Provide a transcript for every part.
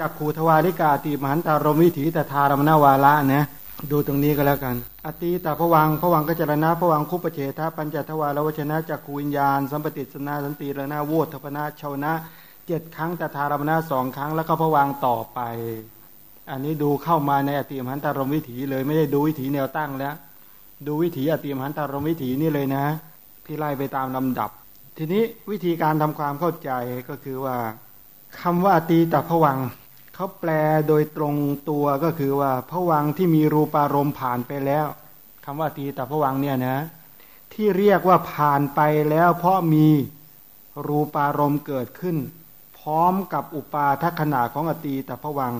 จากขูทวาริกาติมหันตารมวิถีตถารมนาวาระนะดูตรงนี้ก็แล้วกัน อติตาผวังผวังกจรณะผวังคุปเฉทะปัญจทวารวชนะจากขูวิญญาณ สัมปติสนาสันติระนาโวทพนาชาวนะเจ็ดครั้งตถารมนาสองครั้งแล้วก็ผวังต่อไป อันนี้ดูเข้ามาในอติมหันตารมวิถีเลยไม่ได้ดูวิถีแนวตั้งแล้ว ดูวิถีอติมหันตารมวิถีนี่เลยนะ พี่ไล่ไปตามลำดับ ทีนี้วิธีการทำความเข้าใจก็คือว่าคำว่าอตีตาผวัง เขาแปลโดยตรงตัวก็คือว่าผวังที่มีรูปารมณ์ผ่านไปแล้วคำว่าตีตผวังเนี่ยนะ ที่เรียกว่าผ่านไปแล้ว เพราะมีรูปารมณ์เกิดขึ้น พร้อมกับอุปาทัขณะของอตีตผวัง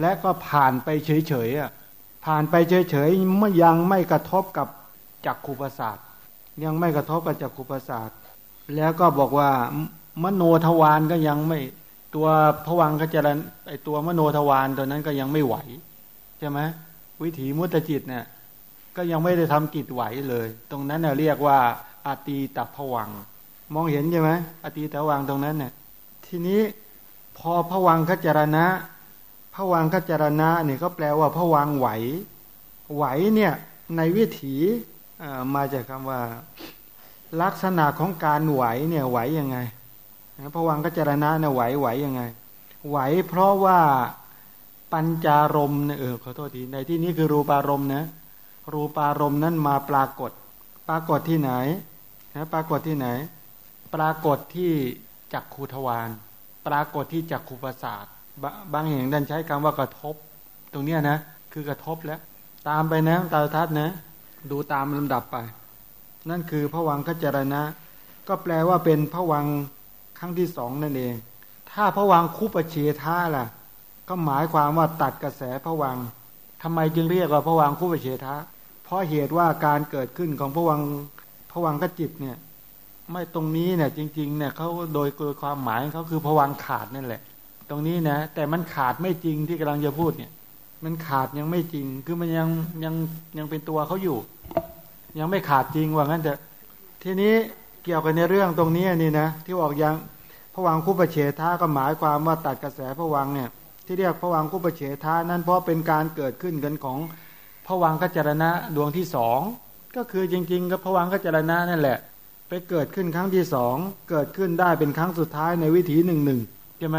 และก็ผ่านไปเฉยๆผ่านไปเฉยๆเมื่อยังไม่กระทบกับจักขุประสาทยังไม่กระทบกับจักขุประสาทแล้วก็บอกว่ามโนทวารก็ยังไม่ ตัวผวังขจรนไอตัวมโนทวารตัวนั้นก็ยังไม่ไหว ใช่ไหมวิถีมุตจิตเนี่ยก็ยังไม่ได้ทำจิตไหวเลย ตรงนั้นเน่ยเรียกว่าอาตีตับผวัง มองเห็นใช่ไหมอาตีตับวังตรงนั้นเนี่ยทีนี้พอผวังขจรณะผวังขจรณะเนี่ยก็แปลว่าผวังไหว ไหวเนี่ยในวิถีมาจากคำว่า ลักษณะของการไหวเนี่ยไหวยังไง พระวังกัจรณะเนี่ยไหวไหวยังไง ไหวเพราะว่าปัญจารมเนี่ยเออขอโทษทีในที่นี้คือรูปารมณ์นะรูปารมณ์นั้นมาปรากฏ ปรากฏที่ไหนนะปรากฏที่ไหน ปรากฏที่จักขูทวารปรากฏที่จักขูประสาทบางแห่งดันใช้คำว่ากระทบ ตรงเนี้ยนะคือกระทบแล้ว ตามไปนะตาทัดนะ ดูตามลำดับไป นั่นคือพระวังขจรณะ ก็แปลว่าเป็นพระวัง ครั้งที่สองนั่นเอง ถ้าพระวังคุปเชท่าล่ะ ก็หมายความว่าตัดกระแสพระวังทำไมจึงเรียกว่าพระวังคุปเชทะ เพราะเหตุว่าการเกิดขึ้นของพระวังพระวังกจิตเนี่ย ไม่ตรงนี้เนี่ยจริง ๆ เนี่ยเขาโดยโดยความหมายเขาคือพวังขาดนั่นแหละ ตรงนี้นะ แต่มันขาดไม่จริงที่กำลังจะพูดเนี่ย มันขาดยังไม่จริง คือมันยังยังยังเป็นตัวเขาอยู่ ยังไม่ขาดจริงว่างั้นจะทีนี้ เกี่ยวกันในเรื่องตรงนี้นี่นะที่ออกยังผวังคุประเฉทาก็หมายความว่าตัดกระแสผวังเนี่ยที่เรียกผวังคุประเฉทานั้นเพราะเป็นการเกิดขึ้นกันของผวังขจรณะดวงที่สองก็คือจริงๆก็ผวังขจรณะนั่นแหละ ไปเกิดขึ้นครั้งที่สองเกิดขึ้นได้เป็นครั้งสุดท้ายในวิถีหนึ่งหนึ่งใช่ไหม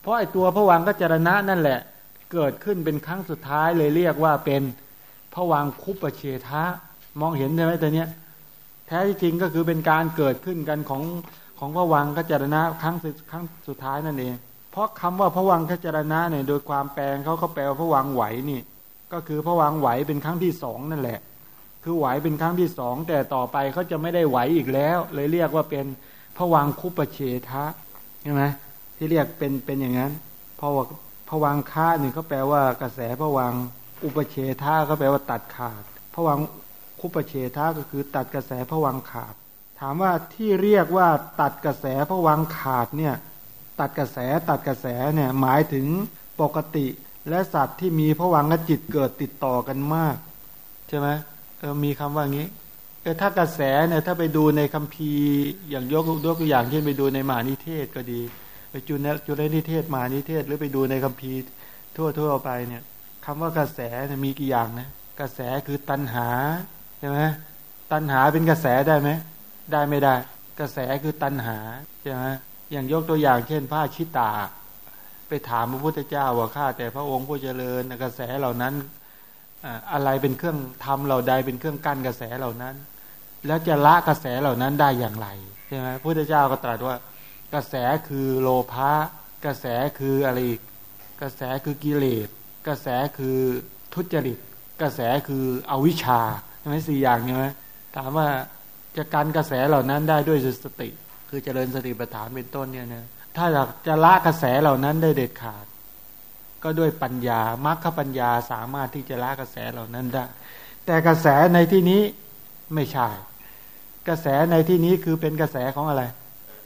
เพราะไอตัวผวังขจรณะนั่นแหละ เกิดขึ้นเป็นครั้งสุดท้ายเลยเรียกว่าเป็นผวังคุปเฉทะมองเห็นใช่ไหมตัวเนี้ย แท้จริงก็คือเป็นการเกิดขึ้นกันของของพระวังขจรณะครั้งครั้งสุดท้ายนั่นเอง เพราะคำว่าพระวังขจรณะเนี่ยโดยความแปลงเขาเขาแปลว่าพระวังไหวนี่ ก็คือพระวังไหวเป็นครั้งที่สองนั่นแหละ คือไหวเป็นครั้งที่สองแต่ต่อไปเขาจะไม่ได้ไหวอีกแล้ว เลยเรียกว่าเป็นพระวังคุปเชทะใช่ไหมที่เรียกเป็นเป็นอย่างนั้นเพราะว่าพระวังค่าหนึ่งเขาแปลว่ากระแสพระวังอุปเชทะเขาแปลว่าตัดขาดพระวัง คุปเฉทะก็คือตัดกระแสผวังขาด ถามว่าที่เรียกว่าตัดกระแสผวังขาดเนี่ยตัดกระแสตัดกระแสเนี่ยหมายถึงปกติและสัตว์ที่มีผวังจิตเกิดติดต่อกันมาก ใช่ไหมเออมีคำว่างี้เออถ้ากระแสเนี่ยถ้าไปดูในคัมภีร์อย่างยกยกตัวอย่างเช่นไปดูในมานิเทศก็ดีไปจุนจุลนิเทศมานิเทศ หรือไปดูในคัมภีร์ทั่วทั่วไปเนี่ยคำว่ากระแสเนี่ยมีกี่อย่างนะกระแสคือตัณหา ช่ไหมตัณหาเป็นกระแสได้ไหมได้ไม่ได้ กระแสคือตัณหาใช่ไหมอย่างยกตัวอย่างเช่นพระชิตา ไปถามพระพุทธเจ้าว่าข้าแต่พระองค์ผู้เจริญกระแสเหล่านั้นอะไรเป็นเครื่องทำเราใดเป็นเครื่องกั้นกระแสเหล่านั้น แล้วจะละกระแสเหล่านั้นได้อย่างไรใช่ไหมพระพุทธเจ้าก็ตรัสว่า กระแสคือโลภะกระแสคืออะไรกระแสคือกิเลสกระแสคือทุจริต กระแสคืออวิชชา ไหมสี่อย่างใช่ไหมถามว่าจะการกระแสเหล่านั้นได้ด้วยสติ คือเจริญสติปัฏฐานเป็นต้นเนี่ยนะถ้าอยากจะละกระแสเหล่านั้นได้เด็ดขาด ก็ด้วยปัญญามรรคปัญญาสามารถที่จะละกระแสเหล่านั้นได้ แต่กระแสในที่นี้ไม่ใช่ กระแสในที่นี้คือเป็นกระแสของอะไร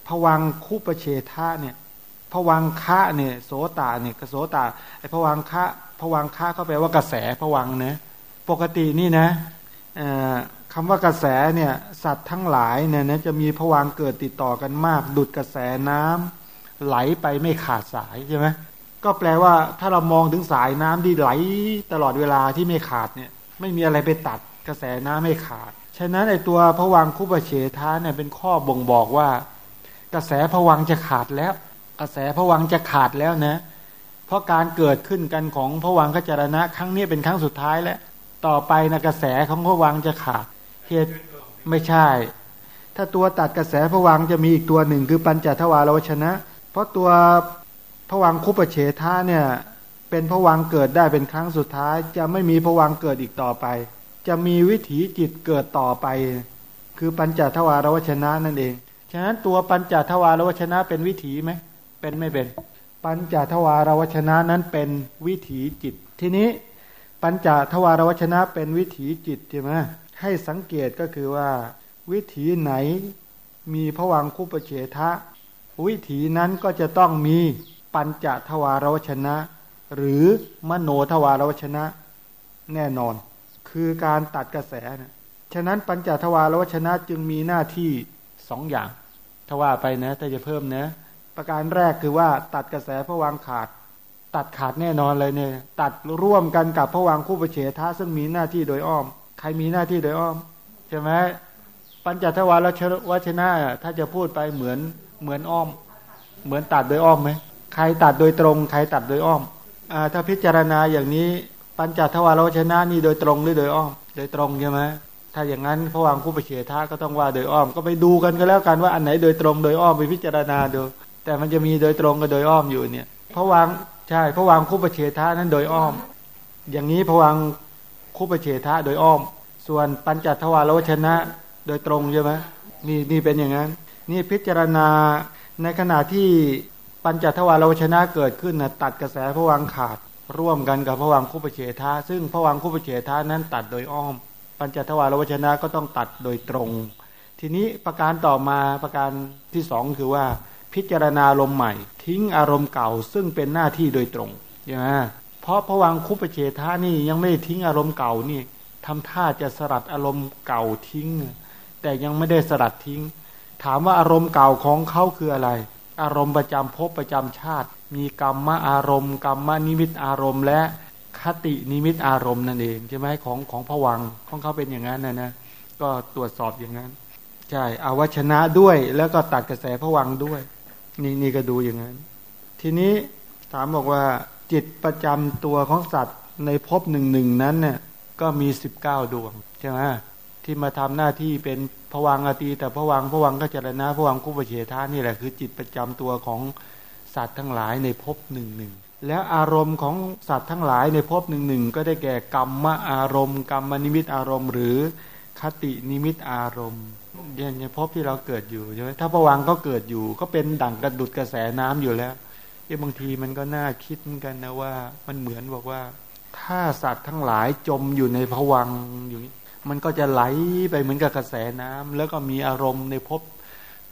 ผวังคุปเชธาเนี่ยผวังคะเนี่ยโสตาเนี่ยกโสตาไอผวังคะผวังคะเขาแปลว่ากระแสผวังเนะปกตินี่นะ คำว่ากระแสเนี่ยสัตว์ทั้งหลายเนี่ยนะจะมีผวังเกิดติดต่อกันมาก ดุดกระแสน้ำไหลไปไม่ขาดสายใช่ไหมก็แปลว่าถ้าเรามองถึงสายน้ำที่ไหลตลอดเวลาที่ไม่ขาดเนี่ยไม่มีอะไรไปตัดกระแสน้ำไม่ขาด ฉะนั้นไอตัวผวังคุปเฉท้าเนี่ยเป็นข้อบ่งบอกว่า กระแสผวังจะขาดแล้ว กระแสผวังจะขาดแล้วนะ เพราะการเกิดขึ้นกันของผวังขจรณะครั้งนี้เป็นครั้งสุดท้ายแล้ว ต่อไปนะกระแสของผวังจะขาดเหตุไม่ใช่ ถ้าตัวตัดกระแสผวังจะมีอีกตัวหนึ่งคือปัญจทวารวชนะ เพราะตัวผวังคุปเฉทาเนี่ยเป็นผวังเกิดได้เป็นครั้งสุดท้าย จะไม่มีผวังเกิดอีกต่อไป จะมีวิถีจิตเกิดต่อไป คือปัญจทวารวชนะนั่นเองฉะนั้นตัวปัญจทวารวชนะเป็นวิถีไหมเป็นไม่เป็น ปัญจทวารวชนะนั้นเป็นวิถีจิตทีนี้ ปัญจทวารวชนะเป็นวิถีจิตใช่ไหมให้สังเกตก็คือว่า วิถีไหนมีผวังคุปเฉทะ วิถีนั้นก็จะต้องมีปัญจทวารวชนะ หรือมโนทวารวชนะ แน่นอน คือการตัดกระแสนะฉะนั้นปัญจทวารวชนะจึงมีหน้าที่สองอย่างถ้าว่าไปนะถ้าจะเพิ่มนะ ประการแรกคือว่าตัดกระแสผวังขาด ตัดขาดแน่นอนเลยเนี่ย ตัดร่วมกันกับผวังคู่ประเฉทะซึ่งมีหน้าที่โดยอ้อม ใครมีหน้าที่โดยอ้อมใช่ไหมปัญจทวารวชนะถ้าจะพูดไปเหมือนเหมือนอ้อม เหมือนตัดโดยอ้อมไหมใครตัดโดยตรง ใครตัดโดยอ้อมอถ้าพิจารณาอย่างนี้ปัญจทวารวชนะนี่โดยตรงหรือโดยอ้อม โดยตรงใช่ไหมถ้าอย่างนั้นพระวังคู่ประเฉทาก็ต้องว่าโดยอ้อมก็ไปดูกันก็แล้วกันว่าอันไหนโดยตรงโดยอ้อมไปพิจารณาดูแต่มันจะมีโดยตรงกับโดยอ้อมอยู่เนี่ยพระวัง ใช่พระวังคู่ประเฉทานั้นโดยอ้อม อย่างนี้พระวังคู่ประเฉทาโดยอ้อม ส่วนปัญจทวารวชนะ โดยตรงใช่ไหมนี่นี่เป็นอย่างนั้น นี่พิจารณาในขณะที่ปัญจทวารวชนะเกิดขึ้นนะตัดกระแสพระวังขาดร่วมกันกับพระวังคู่ประเฉทาซึ่งพระวังคู่ประเฉทานั้นตัดโดยอ้อม ปัญจทวารวชนะก็ต้องตัดโดยตรง ทีนี้ประการต่อมาประการที่สองคือว่าพิจารณาลมใหม่ ทิ้งอารมณ์เก่าซึ่งเป็นหน้าที่โดยตรงใช่ไหมเพราะพระวังคุปเฉทานี่ยังไม่ได้ทิ้งอารมณ์เก่านี่ทำท่าจะสลัดอารมณ์เก่าทิ้ง แต่ยังไม่ได้สลัดทิ้ง ถามว่าอารมณ์เก่าของเขาคืออะไร อารมณ์ประจำภพประจำชาติ มีกรรมอารมณ์กรรมนิมิตอารมณ์ และคตินิมิตอารมณ์นั่นเองใช่ไหมของของผวังของเขาเป็นอย่างนั้นนะนะก็ตรวจสอบอย่างนั้น ใช่อาวชนะด้วยแล้วก็ตัดกระแสผวังด้วย นี่นี่ก็ดูอย่างนั้น ทีนี้ถามบอกว่า จิตประจำตัวของสัตว์ในภพหนึ่งหนึ่งนั้นเนี่ยก็มีสิบเก้าดวงใช่ไหมที่มาทำหน้าที่เป็นผวังอตีแต่ผวังผวังก็จรณะผวังกุปเฉทานี่แหละคือ จิตประจำตัวของสัตว์ทั้งหลายในภพหนึ่งหนึ่งแล้วอารมณ์ของสัตว์ทั้งหลายในภพหนึ่งหนึ่งก็ได้แก่กรรมอารมณ์กรรมนิมิตอารมณ์ หรือคตินิมิตอารมณ์ เนี่ยในภพที่เราเกิดอยู่ใช่ไหมถ้าผวังก็เกิดอยู่ ก็เป็นดั่งกระดุดกระแสน้ำอยู่แล้วเอบางทีมันก็น่าคิดกันนะว่า มันเหมือนบอกว่า ถ้าสัตว์ทั้งหลายจมอยู่ในผวังอยู่นี้มันก็จะไหลไปเหมือนกับกระแสน้ำแล้วก็มีอารมณ์ในภพ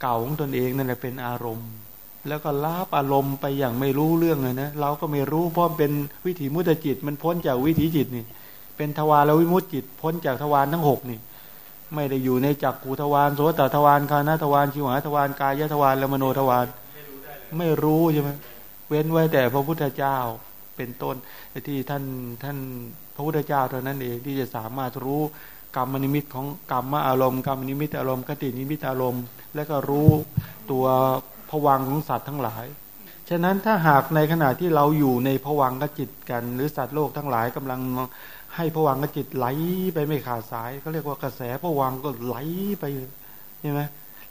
เก่าของตนเองนั่นแหละเป็นอารมณ์ แล้วก็ลาบอารมณ์ไปอย่างไม่รู้เรื่องเลยนะเราก็ไม่รู้เพราะเป็นวิถีมุตจิต มันพ้นจากวิถีจิตนี่ เป็นทวารวิมุตจิต พ้นจากทวารทั้งหกนี่ ไม่ได้อยู่ในจักกูทวารโสตทวารคานาทวารชิวหาทวารกายทวารและมโนทวารไม่รู้ใช่ไหมเว้นไว้แต่พระพุทธเจ้าเป็นต้นที่ท่านท่านพระพุทธเจ้าเท่านั้นเองที่จะสามารถรู้กรรมนิมิตของกรรมอารมณ์กรรมนิมิตอารมณ์กตินิมิตอารมณ์ และก็รู้ตัวผวังของสัตว์ทั้งหลาย ฉะนั้นถ้าหากในขณะที่เราอยู่ในผวังกจิตกัน หรือสัตว์โลกทั้งหลายกำลัง ให้ผวังกจิตไหลไปไม่ขาดสายเขาเรียกว่ากระแสผวังก็ไหลไปใช่ไหม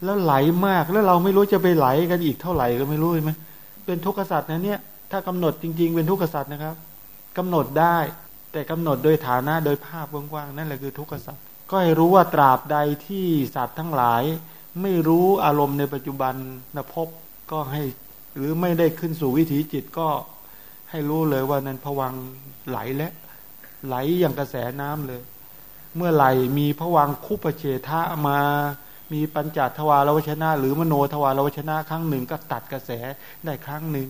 แล้วไหลมากแล้วเราไม่รู้จะไปไหลกันอีกเท่าไหร่ก็ไม่รู้ใช่ไหมเป็นทุกข์สัตว์นะเนี่ย ถ้ากำหนดจริง ๆ เป็นทุกข์สัตว์นะครับกำหนดได้ แต่กำหนดโดยฐานะโดยภาพกว้างๆนั่นแหละคือทุกขสัตว์ก็ให้รู้ว่าตราบใดที่สัตว์ทั้งหลาย ไม่รู้อารมณ์ในปัจจุบันนะพบก็ให้หรือไม่ได้ขึ้นสู่วิถีจิตก็ให้รู้เลยว่านั้นผวังไหลและ ไหลอย่างกระแสน้ำเลย เมื่อไหลมีผวังคุปเฉทะมา มีปัญจทวารวชนะ หรือมโนทวารวชนะครั้งหนึ่งก็ตัดกระแสได้ครั้งหนึ่ง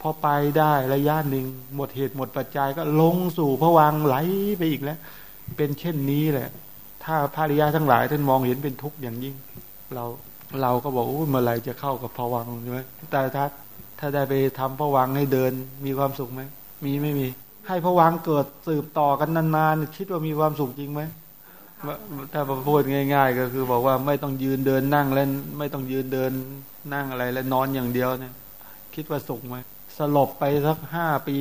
พอไปได้ระยะหนึ่งหมดเหตุหมดปัจจัยก็ลงสู่พวังไหลไปอีกแล้ว เป็นเช่นนี้แหละ ถ้าภาริยาทั้งหลายท่านมองเห็นเป็นทุกข์อย่างยิ่ง เราเราก็บอกเมื่อไรจะเข้ากับพวังใช่ไหมแต่ถ้าถ้าได้ไปทำพวังให้เดินมีความสุขไหมมีไม่มี ให้พระวังเกิดสืบต่อกันนานๆคิดว่ามีความสุขจริงไหมถ้าพูดง่าย ๆ ก็คือบอกว่าไม่ต้องยืนเดินนั่งแล้วไม่ต้องยืนเดินนั่งอะไรแล้วนอนอย่างเดียวเนี่ย คิดว่าสุขไหมสลบไปสักห้าปี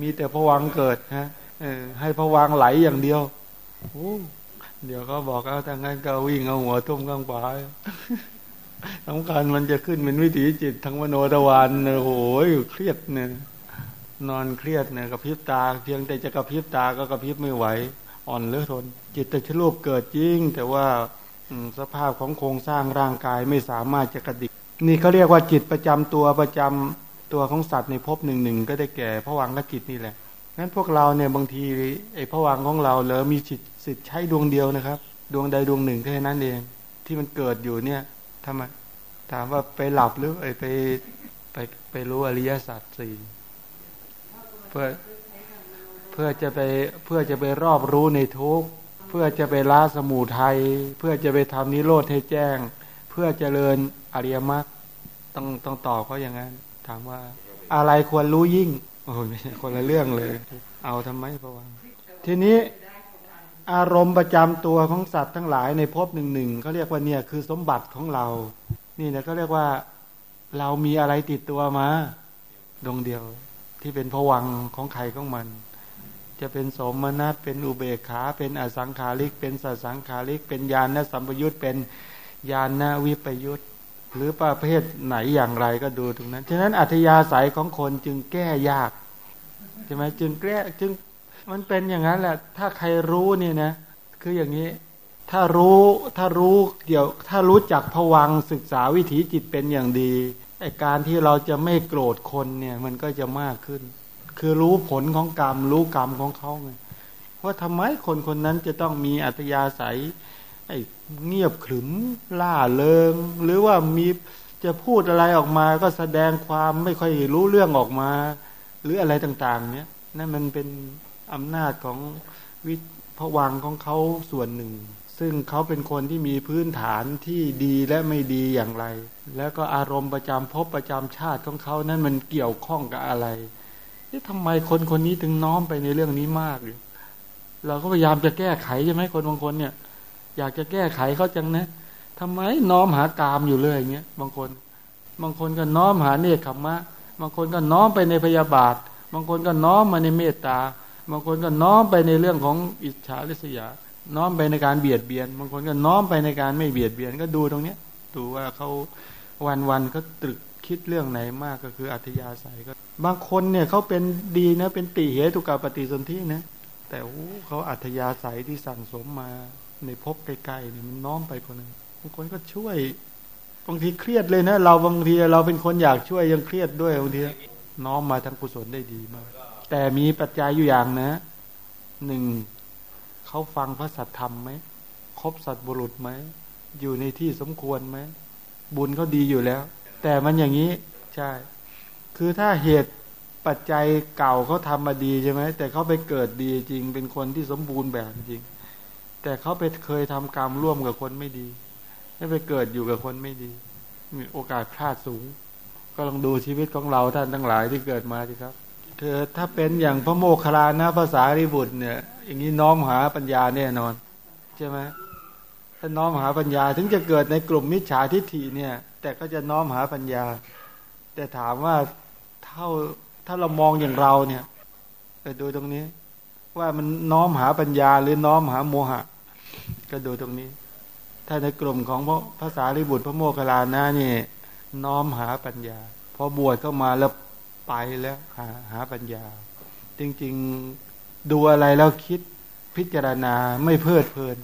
มีแต่พวังเกิดฮะอให้พวังไหลอย่างเดียวโอ้เดี๋ยวก็บอกเอาถ้างั้นก็วิ่งเอาหัวทุ่มข้างฝาสำคัญมันจะขึ้นเป็นวิถีจิตทั้งมโนทวารโอ้โหเครียดเนี่ย นอนเครียดเนี่ยกระพริบตา เพียงแต่จะกระพริบตาก็กระพริบไม่ไหว อ่อนเลือทน จิตตชรูปเกิดจริง แต่ว่าสภาพของโครงสร้างร่างกายไม่สามารถจะกระดิก นี่เขาเรียกว่าจิตประจำตัวประจำตัวของสัตว์ในภพหนึ่งหนึ่งก็ได้แก่พระวังและจิตนี่แหละงั้นพวกเราเนี่ยบางทีไอ้พระวังของเราเหลือมีจิตสิทธิ์ใช้ดวงเดียวนะครับ ดวงใดดวงหนึ่งแค่นั้นเอง ที่มันเกิดอยู่เนี่ยทำไมถามว่าไปหลับหรือไอไปไปไปรู้อริยสัจสี่ เพื่อเพื่อจะไปเพื่อจะไปรอบรู้ในทุกเพื่อจะไปละสมูทัยเพื่อจะไปทำนิโรธให้แจ้ง เพื่อเจริญอริยมรรคต้องต้องตอบเขาอย่างนั้น ถามว่า อะไรควรรู้ยิ่งโอ้ยไม่ใช่คนละเรื่องเลย เอาทำไมพระวังทีนี้อารมณ์ประจำตัวของสัตว์ทั้งหลายในภพหนึ่งหนึ่งเขาเรียกว่าเนี่ยคือสมบัติของเรา นี่นะก็เรียกว่าเรามีอะไรติดตัวมาดวงเดียว ที่เป็นผวังของใครของมัน จะเป็นสมนัตเป็นอุเบกขา เป็นอสังขาริก เป็นสัสังขาริก เป็นญาณสัมปยุตเป็นญาณวิปยุตหรือประเภทไหนอย่างไรก็ดูตรงนั้น ฉะนั้นอัธยาศัยของคนจึงแก้ยากใช่ไหมจึงแก้จึงมันเป็นอย่างนั้นแหละ ถ้าใครรู้เนี่ยนะ คืออย่างนี้ ถ้ารู้ถ้ารู้เกี่ยว ถ้ารู้จักผวังศึกษาวิถีจิตเป็นอย่างดี ไอการที่เราจะไม่โกรธคนเนี่ย มันก็จะมากขึ้น คือรู้ผลของกรรม รู้กรรมของเขาไงว่าทำไมคนคนนั้นจะต้องมีอัตยาศัย ไอเงียบขรึมล่าเริง หรือว่ามีจะพูดอะไรออกมา ก็แสดงความไม่ค่อยรู้เรื่องออกมา หรืออะไรต่าง ๆ เนี่ยนั่นมันเป็นอำนาจของวิพวังของเขาส่วนหนึ่ง ซึ่งเขาเป็นคนที่มีพื้นฐานที่ดีและไม่ดีอย่างไร แล้วก็อารมณ์ประจำพบประจำชาติของเขานั้นมันเกี่ยวข้องกับอะไรนี่ทำไมคนคนนี้ถึงน้อมไปในเรื่องนี้มากเลยเราก็พยายามจะแก้ไขใช่ไหมคนบางคนเนี่ย อยากจะแก้ไขเขาจังนะทำไมน้อมหากามอยู่เลยอย่างเงี้ยบางคน บางคนก็น้อมหาเนคขมมะ บางคนก็น้อมไปในพยาบาท บางคนก็น้อมมาในเมตตา บางคนก็น้อมไปในเรื่องของอิจฉาริษยา น้อมไปในการเบียดเบียน บางคนก็น้อมไปในการไม่เบียดเบียนก็ดูตรงเนี้ยดูว่าเขาวันวันเขาตรึกคิดเรื่องไหนมากก็คืออัธยาศัยก็ บางคนเนี่ยเขาเป็นดีนะเป็นติเหตุกับปฏิสนธินะแต่เขาอัธยาศัยที่สั่งสมมาในภพใกล้ๆเนี่ยมันน้อมไปคนนึงบางคนก็ช่วยบางทีเครียดเลยนะ เราบางทีเราเป็นคนอยากช่วยยังเครียดด้วยบางทีน้อมมาทางกุศลได้ดีมาก แต่มีปัจจัยอยู่อย่างนะหนึ่ง เขาฟังพระสัทธรรมไหมครบสัตบุรุษไหม อยู่ในที่สมควรไหม บุญเขาดีอยู่แล้ว แต่มันอย่างนี้ ใช่ คือถ้าเหตุปัจจัยเก่าเขาทำมาดีใช่ไหม แต่เขาไปเกิดดีจริง เป็นคนที่สมบูรณ์แบบจริง แต่เขาไปเคยทำกรรมร่วมกับคนไม่ดีให้ไปเกิดอยู่กับคนไม่ดี มีโอกาสพลาดสูง ก็ลองดูชีวิตของเราท่านทั้งหลายที่เกิดมาสิครับ เธอถ้าเป็นอย่างพระโมคคัลลานะภาษาริบุตรเนี่ย อย่างนี้น้อมหาปัญญาแน่นอน ใช่ไหมถ้าน้อมหาปัญญาถึงจะเกิดในกลุ่มมิจฉาทิฏฐิเนี่ย แต่ก็จะน้อมหาปัญญา แต่ถามว่าเท่าถ้าเรามองอย่างเราเนี่ยไปดูตรงนี้ ว่ามันน้อมหาปัญญาหรือน้อมหาโมหะ ก็ดูตรงนี้ ถ้าในกลุ่มของพระภาษาริบุตรพระโมคคัลลานะนี่น้อมหาปัญญาพอบวชเข้ามาแล้วไปแล้วหาหาปัญญา จริง ๆ ดูอะไรแล้วคิดพิจารณาไม่เพลิดเพลิน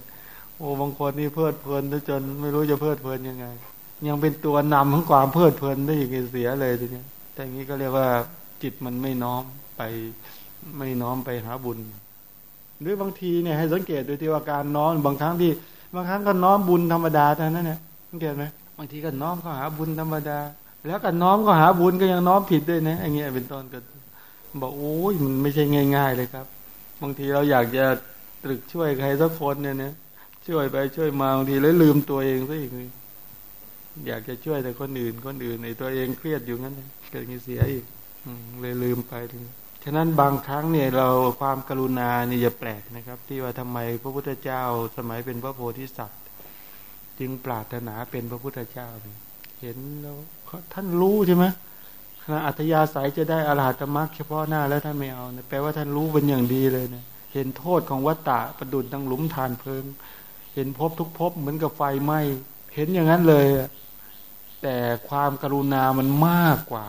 โอ้บางคนนี่เพลิดเพลินจนไม่รู้จะเพลิดเพลินยังไง ยังเป็นตัวนำของความเพลิดเพลินได้ยังไงเสียเลยทีนี้แต่อย่างนี้ก็เรียกว่าจิตมันไม่น้อมไปไม่น้อมไปหาบุญ หรือบางทีเนี่ยให้สังเกตดูที่ว่าการน้อมบางครั้งที่บางครั้งก็น้อมบุญธรรมดาเท่านั้นเนี่ยสังเกตไหมบางทีก็น้อมเข้าหาบุญธรรมดา แล้วก็น้อมก็หาบุญก็ยังน้อมผิดด้วยนะอย่างเงี้ยเป็นต้นก็บอกโอ้ยมันไม่ใช่ง่าย ๆ เลยครับ บางทีเราอยากจะตรึกช่วยใครสักคนเนี่ยนะช่วยไปช่วยมาบางทีแล้วลืมตัวเองซะอีกอยากจะช่วยแต่คนอื่น คนอื่นในตัวเองเครียดอยู่งั้นเกิดเสียอีกเลยลืมไปฉะนั้นบางครั้งเนี่ยเราความกรุณาเนี่ยจะแปลกนะครับ ที่ว่าทำไมพระพุทธเจ้าสมัยเป็นพระโพธิสัตว์ จึงปรารถนาเป็นพระพุทธเจ้า เห็นแล้วท่านรู้ใช่ไหม ขณะอัธยาศัยจะได้อรหัตมรรคเฉพาะหน้าแล้วท่านไม่เอานะแปลว่าท่านรู้เป็นอย่างดีเลยนะเห็นโทษของวัตตะประดุดตั้งหลุมฐานเพลิง เห็นพบทุกพบเหมือนกับไฟไหม้เห็นอย่างนั้นเลย แต่ความกรุณามันมากกว่า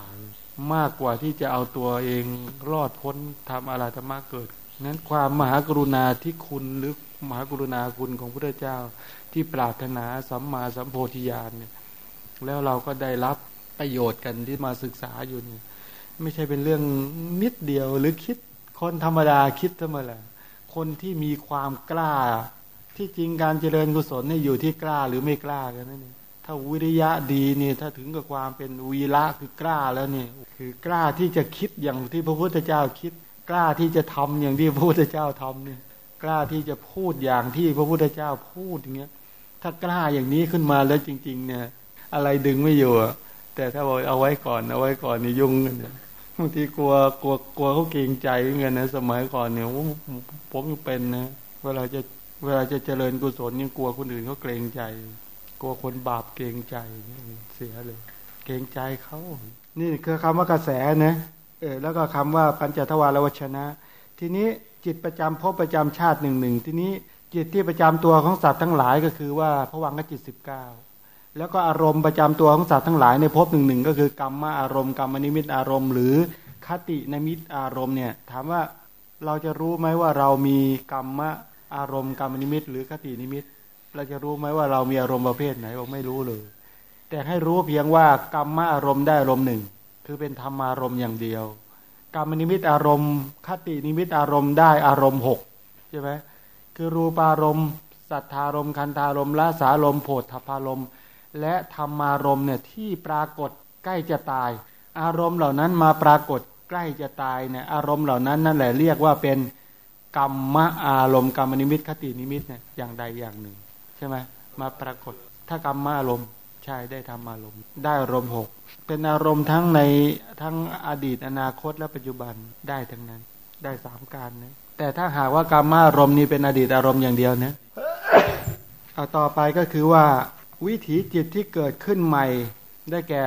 มากกว่าที่จะเอาตัวเองรอดพ้นทำอาราธรรมะเกิดนั้นความมหากรุณาที่คุณหรือมหากรุณาคุณของพระเจ้าที่ปรารถนาสัมมาสัมโพธิญาณเนี่ยแล้วเราก็ได้รับ ประโยชน์กันที่มาศึกษาอยู่เนี่ยไม่ใช่เป็นเรื่องนิดเดียวหรือคิดคนธรรมดาคิดเท่านั้นแหละคนที่มีความกล้า ที่จริงการเจริญกุศลเนี่ยอยู่ที่กล้าหรือไม่กล้ากันนั่นเองถ้าวิริยะดีนี่ถ้าถึงกับความเป็นวีระคือกล้าแล้วนี่คือกล้าที่จะคิดอย่างที่พระพุทธเจ้าคิด กล้าที่จะทำอย่างที่พระพุทธเจ้าทำเนี่ยกล้าที่จะพูดอย่างที่พระพุทธเจ้าพูดอย่างเงี้ย ถ้ากล้าอย่างนี้ขึ้นมาแล้วจริง ๆ เนี่ย อะไรดึงไม่อยู่ แต่ถ้าบอกเอาไว้ก่อนเอาไว้ก่อนนี่ยุ่งกันเนี่ยบางทีกลัวกลัวกลัวเขาเกรงใจเงี้ยนะสมัยก่อนเนี่ยผมยังเป็นนะเวลาจะเวลาจะเจริญกุศลยังกลัวคนอื่นเขาเกรงใจ กลัวคนบาปเกรงใจเสียเลย เกรงใจเขานี่คือคำว่ากระแสนะเออแล้วก็คำว่าปัญจทวารวชนะ ทีนี้จิตประจำพบประจำชาติหนึ่งหนึ่งทีนี้จิตที่ประจำตัวของสัตว์ทั้งหลายก็คือว่าพระวังกจิตสิบเก้า แล้วก็อารมณ์ประจำตัวของสัตว์ทั้งหลายในภพหนึ่งหนึ่งก็คือกรรมมาอารมณ์กรรมนิมิตอารมณ์ หรือคตินิมิตอารมณ์เนี่ยถามว่าเราจะรู้ไหมว่าเรามีกรรมอารมณ์กรรมนิมิต หรือคตินิมิต เราจะรู้ไหมว่าเรามีอารมณ์ประเภทไหนบอกไม่รู้เลย แต่ให้รู้เพียงว่ากรรมอารมณ์ได้อารมณ์หนึ่ง คือเป็นธรรมารมณ์อย่างเดียว กรรมนิมิตอารมณ์ คตินิมิตอารมณ์ได้อารมณ์หกใช่ไหมคือรูปารมณ์สัทธารมณ์คันธารมณ์ละสารมณ์โพธพารมณ์ และธรรมารมณ์เนี่ยที่ปรากฏใกล้จะตาย อารมณ์เหล่านั้นมาปรากฏใกล้จะตายเนี่ยอารมณ์เหล่านั้นนั่นแหละเรียกว่าเป็นกรรมอารมณ์กรรมนิมิตคตินิมิตเนี่ยอย่างใดอย่างหนึ่ง ใช่ไหมมาปรากฏถ้ากรรมมาอารมณ์ใช่ได้ทำอารมณ์ ได้อารมณ์หกเป็นอารมณ์ทั้งในทั้งอดีตอนาคตและปัจจุบันได้ทั้งนั้น ได้สามการนะแต่ถ้าหากว่ากรรมมาอารมณ์นี้เป็นอดีตอารมณ์อย่างเดียวนะเอาต่อไปก็คือว่า วิถีจิตที่เกิดขึ้นใหม่ ได้แก่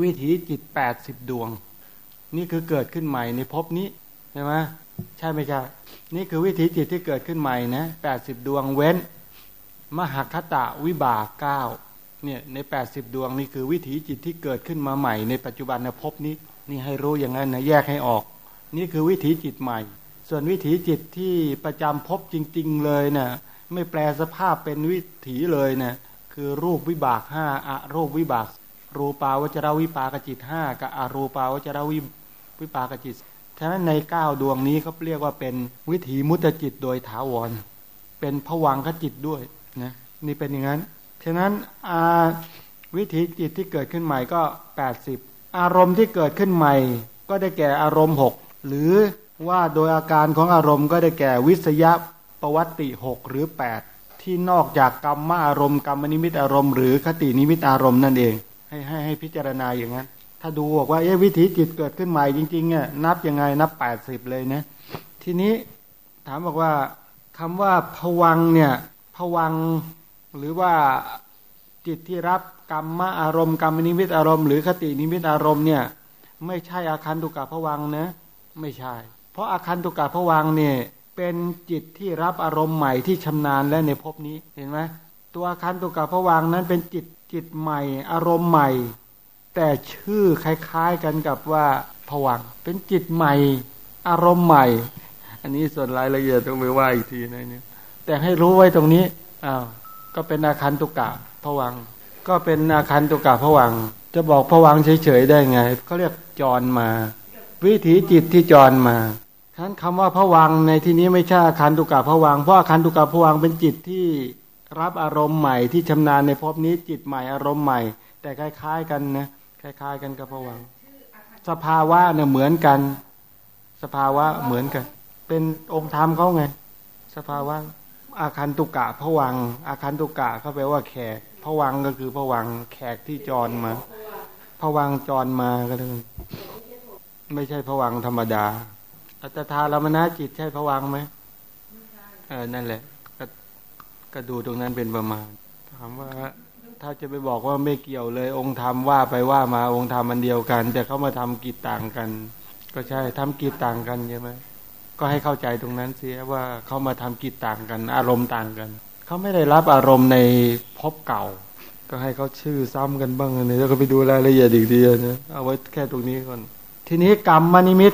วิถีจิตแปดสิบดวง นี่คือเกิดขึ้นใหม่ในภพนี้ใช่ไหมใช่ไหมใช่นี่คือวิถีจิตที่เกิดขึ้นใหม่นะแปดสิบดวงเว้น มหคตะวิบากเก้าเนี่ยในแปดสิบดวงนี่คือวิถีจิตที่เกิดขึ้นมาใหม่ในปัจจุบันในภพนี้นี่ให้รู้อย่างนั้นนะแยกให้ออก นี่คือวิถีจิตใหม่ ส่วนวิถีจิตที่ประจำภพจริง ๆ เลยนะ่ะไม่แปลสภาพเป็นวิถีเลยนะ คือรูปวิบากห้าอะรูปวิบาก รูปาวจรวิปากจิตห้ากับอารูปาวจรวิวิปากจิต ฉะนั้นในเก้าดวงนี้เขาเรียกว่าเป็นวิถีมุตจิตโดยถาวร เป็นผวังขจิตด้วยนะนี่เป็นอย่างนั้น ฉะนั้นวิถีจิตที่เกิดขึ้นใหม่ก็ 80 อารมณ์ที่เกิดขึ้นใหม่ ก็ได้แก่อารมณ์ 6 หรือว่าโดยอาการของอารมณ์ก็ได้แก่วิสยประวัติ 6 หรือ 8 ที่นอกจากกรรมอารมณ์กรรมนิมิตอารมณ์หรือคตินิมิตอารมณ์นั่นเอง ให้ให้ให้พิจารณาอย่างนั้น ถ้าดูบอกว่าเอ๊วิถีจิตเกิดขึ้นใหม่จริงๆเนี่ยนับยังไงนับ80เลยนะทีนี้ถามบอกว่าคำว่าผวังเนี่ยผวังหรือว่าจิตที่รับกรรมอารมณ์กรรมนิมิตอารมณ์หรือคตินิมิตอารมณ์เนี่ยไม่ใช่อาคันตุกะผวังนะไม่ใช่ เพราะอาคันตุกะผวังเนี่ย เป็นจิตที่รับอารมณ์ใหม่ที่ชำนาญและในภพนี้เห็นไหมตัวอาคันตุกะผวังนั้นเป็นจิตจิตใหม่ อารมณ์ใหม่ แต่ชื่อคล้าย ๆกันกับว่าผวังเป็นจิตใหม่ อารมณ์ใหม่ อันนี้ส่วนรายละเอียดต้องไปว่าอีกทีนะเนี่ยแต่ให้รู้ไว้ตรงนี้อ้าวก็เป็นอาคันตุกะผวัง ก็เป็นอาคันตุกะผวัง จะบอกผวังเฉยๆได้ไงเขาเรียกจรมา วิถีจิตที่จรมา นั้นคำว่าผวังในที่นี้ไม่ใช่อาคันตุกะผวังเพราะอาคันตุกะผวังเป็นจิตที่รับอารมณ์ใหม่ที่ชำนาญในภพนี้จิตใหม่อารมณ์ใหม่ แต่คล้าย ๆ กันนะคล้าย ๆ กันกับผวังสภาวะเนี่ยเหมือนกัน สภาวะเหมือนกัน เป็นองค์ธรรมเขาไง สภาวะอาคันตุกะผวัง อาคันตุกะเขาแปลว่าแขกผวังก็คือผวังแขกที่จรมาผวังจรมาก็เลยไม่ใช่ผวังธรรมดา อัตตาลมณจิตใช่ผวังไหมเออนั่นแหละกก็ดูตรงนั้นเป็นประมาณ ถามว่าถ้าจะไปบอกว่าไม่เกี่ยวเลย องค์ธรรมว่าไปว่ามาองค์ธรรมมันเดียวกัน แต่เขามาทำกิจต่างกัน ก็ใช่ทำกิจต่างกันใช่ไหมก็ให้เข้าใจตรงนั้นเสียว่าเขามาทำกิจต่างกัน อารมณ์ต่างกันเขาไม่ได้รับอารมณ์ในพบเก่า ก็ให้เขาชื่อซ้ำกันบ้างนี่แล้วก็ไปดูรายละเอียดอีกทีนะเอาไว้แค่ตรงนี้ก่อน ทีนี้กรรมมนิมิต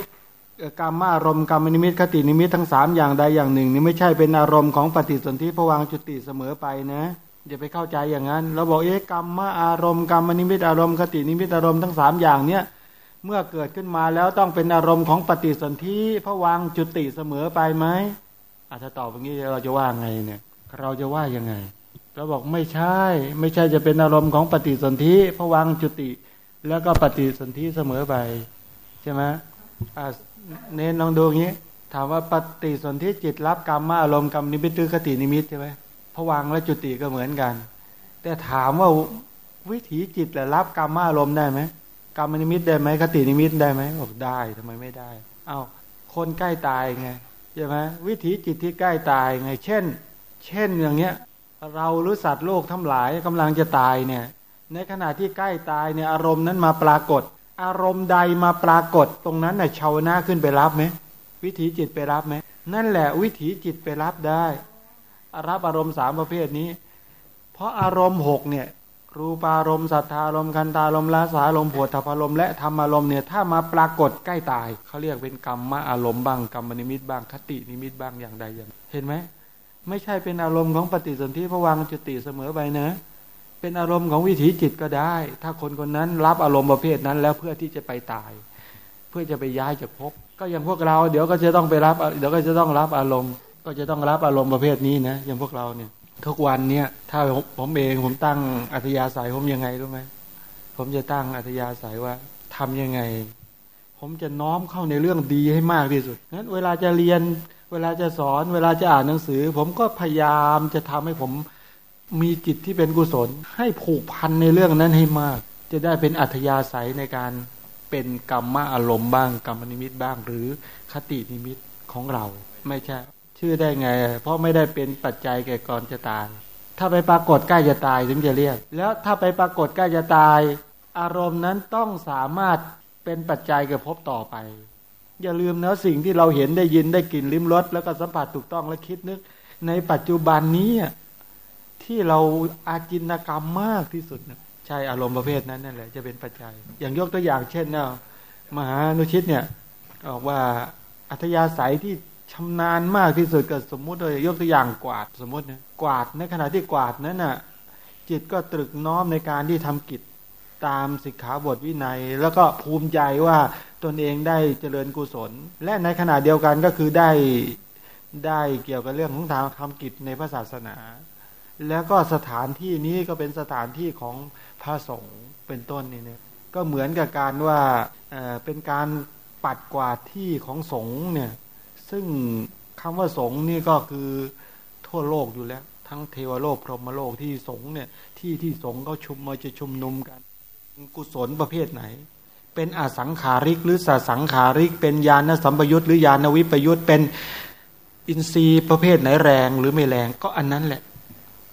กรรมอารมณ์กรรมนิมิตคตินิมิตทั้งสามอย่างใดอย่างหนึ่ง นี่ไม่ใช่เป็นอารมณ์ของปฏิสนธิผวังจุติเสมอไปนะอย่าไปเข้าใจอย่างนั้น เราบอกเอ๊ะกรรมอารมณ์กรรมนิมิตอารมณ์คตินิมิตอารมณ์ทั้งสามอย่างเนี้ยเมื่อเกิดขึ้นมาแล้วต้องเป็นอารมณ์ของปฏิสนธิผวังจุติเสมอไปไหมอาจจะตอบอย่างนี้เราจะว่าไงเนี่ย เราจะว่ายังไงเราบอกไม่ใช่ ไม่ใช่จะเป็นอารมณ์ของปฏิสนธิผวังจุติ แล้วก็ปฏิสนธิเสมอไปใช่ไหม เน้นลองดูงี้ ถามว่าปฏิสนธิจิตรับกรรมมาอารมณ์กรรมนิมิตคตินิมิตใช่ไหมผวังและจุติก็เหมือนกัน แต่ถามว่าวิถีจิตและรับกรรมมาอารมณ์ได้ไหมกรรมนิมิตได้ไหมคตินิมิตได้ไหมบอกได้ทำไมไม่ได้ เอาคนใกล้ตายไงใช่ไหมวิถีจิตที่ใกล้ตายไง เช่น เช่นอย่างเงี้ย เราหรือสัตว์โลกทั้งหลายกำลังจะตายเนี่ย ในขณะที่ใกล้ตายเนี่ยอารมณ์นั้นมาปรากฏ อารมณ์ใดมาปรากฏตรงนั้นน่ะชาวนาขึ้นไปรับไหมวิถีจิตไปรับไหมนั่นแหละวิถีจิตไปรับได้ รับอารมณ์สามประเภทนี้ เพราะอารมณ์หกเนี่ยรูปารมณ์สัทธารมณ์คันตารมณ์ลาสารมณ์ผวดทพารมณ์และธรรมารมณ์เนี่ยถ้ามาปรากฏใกล้ตายเขาเรียกเป็นกรรมมาอารมณ์บ้างกรรมนิมิตบ้างคตินิมิตบ้างอย่างใดอย่างเห็นไหมไม่ใช่เป็นอารมณ์ของปฏิสนธิพวังจุติเสมอไปนะ เป็นอารมณ์ของวิถีจิตก็ได้ ถ้าคนคนนั้นรับอารมณ์ประเภทนั้น แล้วเพื่อที่จะไปตาย เพื่อจะไปย้ายจากภพก็อย่างพวกเรา เดี๋ยวก็จะต้องไปรับ เดี๋ยวก็จะต้องรับอารมณ์ ก็จะต้องรับอารมณ์ประเภทนี้นะอย่างพวกเราเนี่ย ทุกวันเนี่ยถ้าผมเองผมตั้งอัธยาศัยผมยังไงรู้ไหมผมจะตั้งอัธยาศัยว่าทำยังไง ผมจะน้อมเข้าในเรื่องดีให้มากที่สุดงั้นเวลาจะเรียน เวลาจะสอน เวลาจะอ่านหนังสือ ผมก็พยายามจะทำให้ผม มีจิตที่เป็นกุศล ให้ผูกพันในเรื่องนั้นให้มาก จะได้เป็นอัธยาศัยในการเป็นกรรมอารมณ์บ้างกรรมนิมิตบ้าง หรือคตินิมิตของเรา ไม่ใช่ ชื่อได้ไง เพราะไม่ได้เป็นปัจจัยแก่ก่อนจะตาย ถ้าไปปรากฏใกล้จะตายถึงจะเรียก แล้วถ้าไปปรากฏใกล้จะตาย อารมณ์นั้นต้องสามารถเป็นปัจจัยแก่พบต่อไป อย่าลืมนะสิ่งที่เราเห็นได้ยินได้กลิ่นลิ้มรสแล้วก็สัมผัสถูกต้องและคิดนึก ในปัจจุบันนี้ ที่เราอาจินกรรมมากที่สุดนะใช่อารมณ์ประเภทนั้นนั่นแหละจะเป็นปัจจัย อย่างยกตัวอย่างเช่นนะมหานุชิตเนี่ยบอกว่าอัธยาศัยที่ชำนาญมากที่สุดก็สมมุติเลยยกตัวอย่างกวาดสมมตินะกวาดในขณะที่กวาดนั้นน่ะจิตก็ตรึกน้อมในการที่ทำกิจตามสิกขาบทวินัย แล้วก็ภูมิใจว่าตนเองได้เจริญกุศล และในขณะเดียวกันก็คือได้ได้เกี่ยวกับเรื่องของทางทำกิจในพระศาสนา แล้วก็สถานที่นี้ก็เป็นสถานที่ของพระสงฆ์เป็นต้นนี่เนี่ยก็เหมือนกับการว่าเป็นการปัดกวาดที่ของสงฆ์เนี่ย ซึ่งคำว่าสงฆ์นี่ก็คือทั่วโลกอยู่แล้ว ทั้งเทวโลกพรหมโลกที่สงฆ์เนี่ย ที่ที่สงฆ์เขาชุมมาจะชุมนุมกัน กุศลประเภทไหน เป็นอสังขาริกหรือสสังขาริก เป็นญาณสัมปยุตหรือญาณวิปยุตเป็นอินทรีย์ประเภทไหนแรงหรือไม่แรงก็อันนั้นแหละ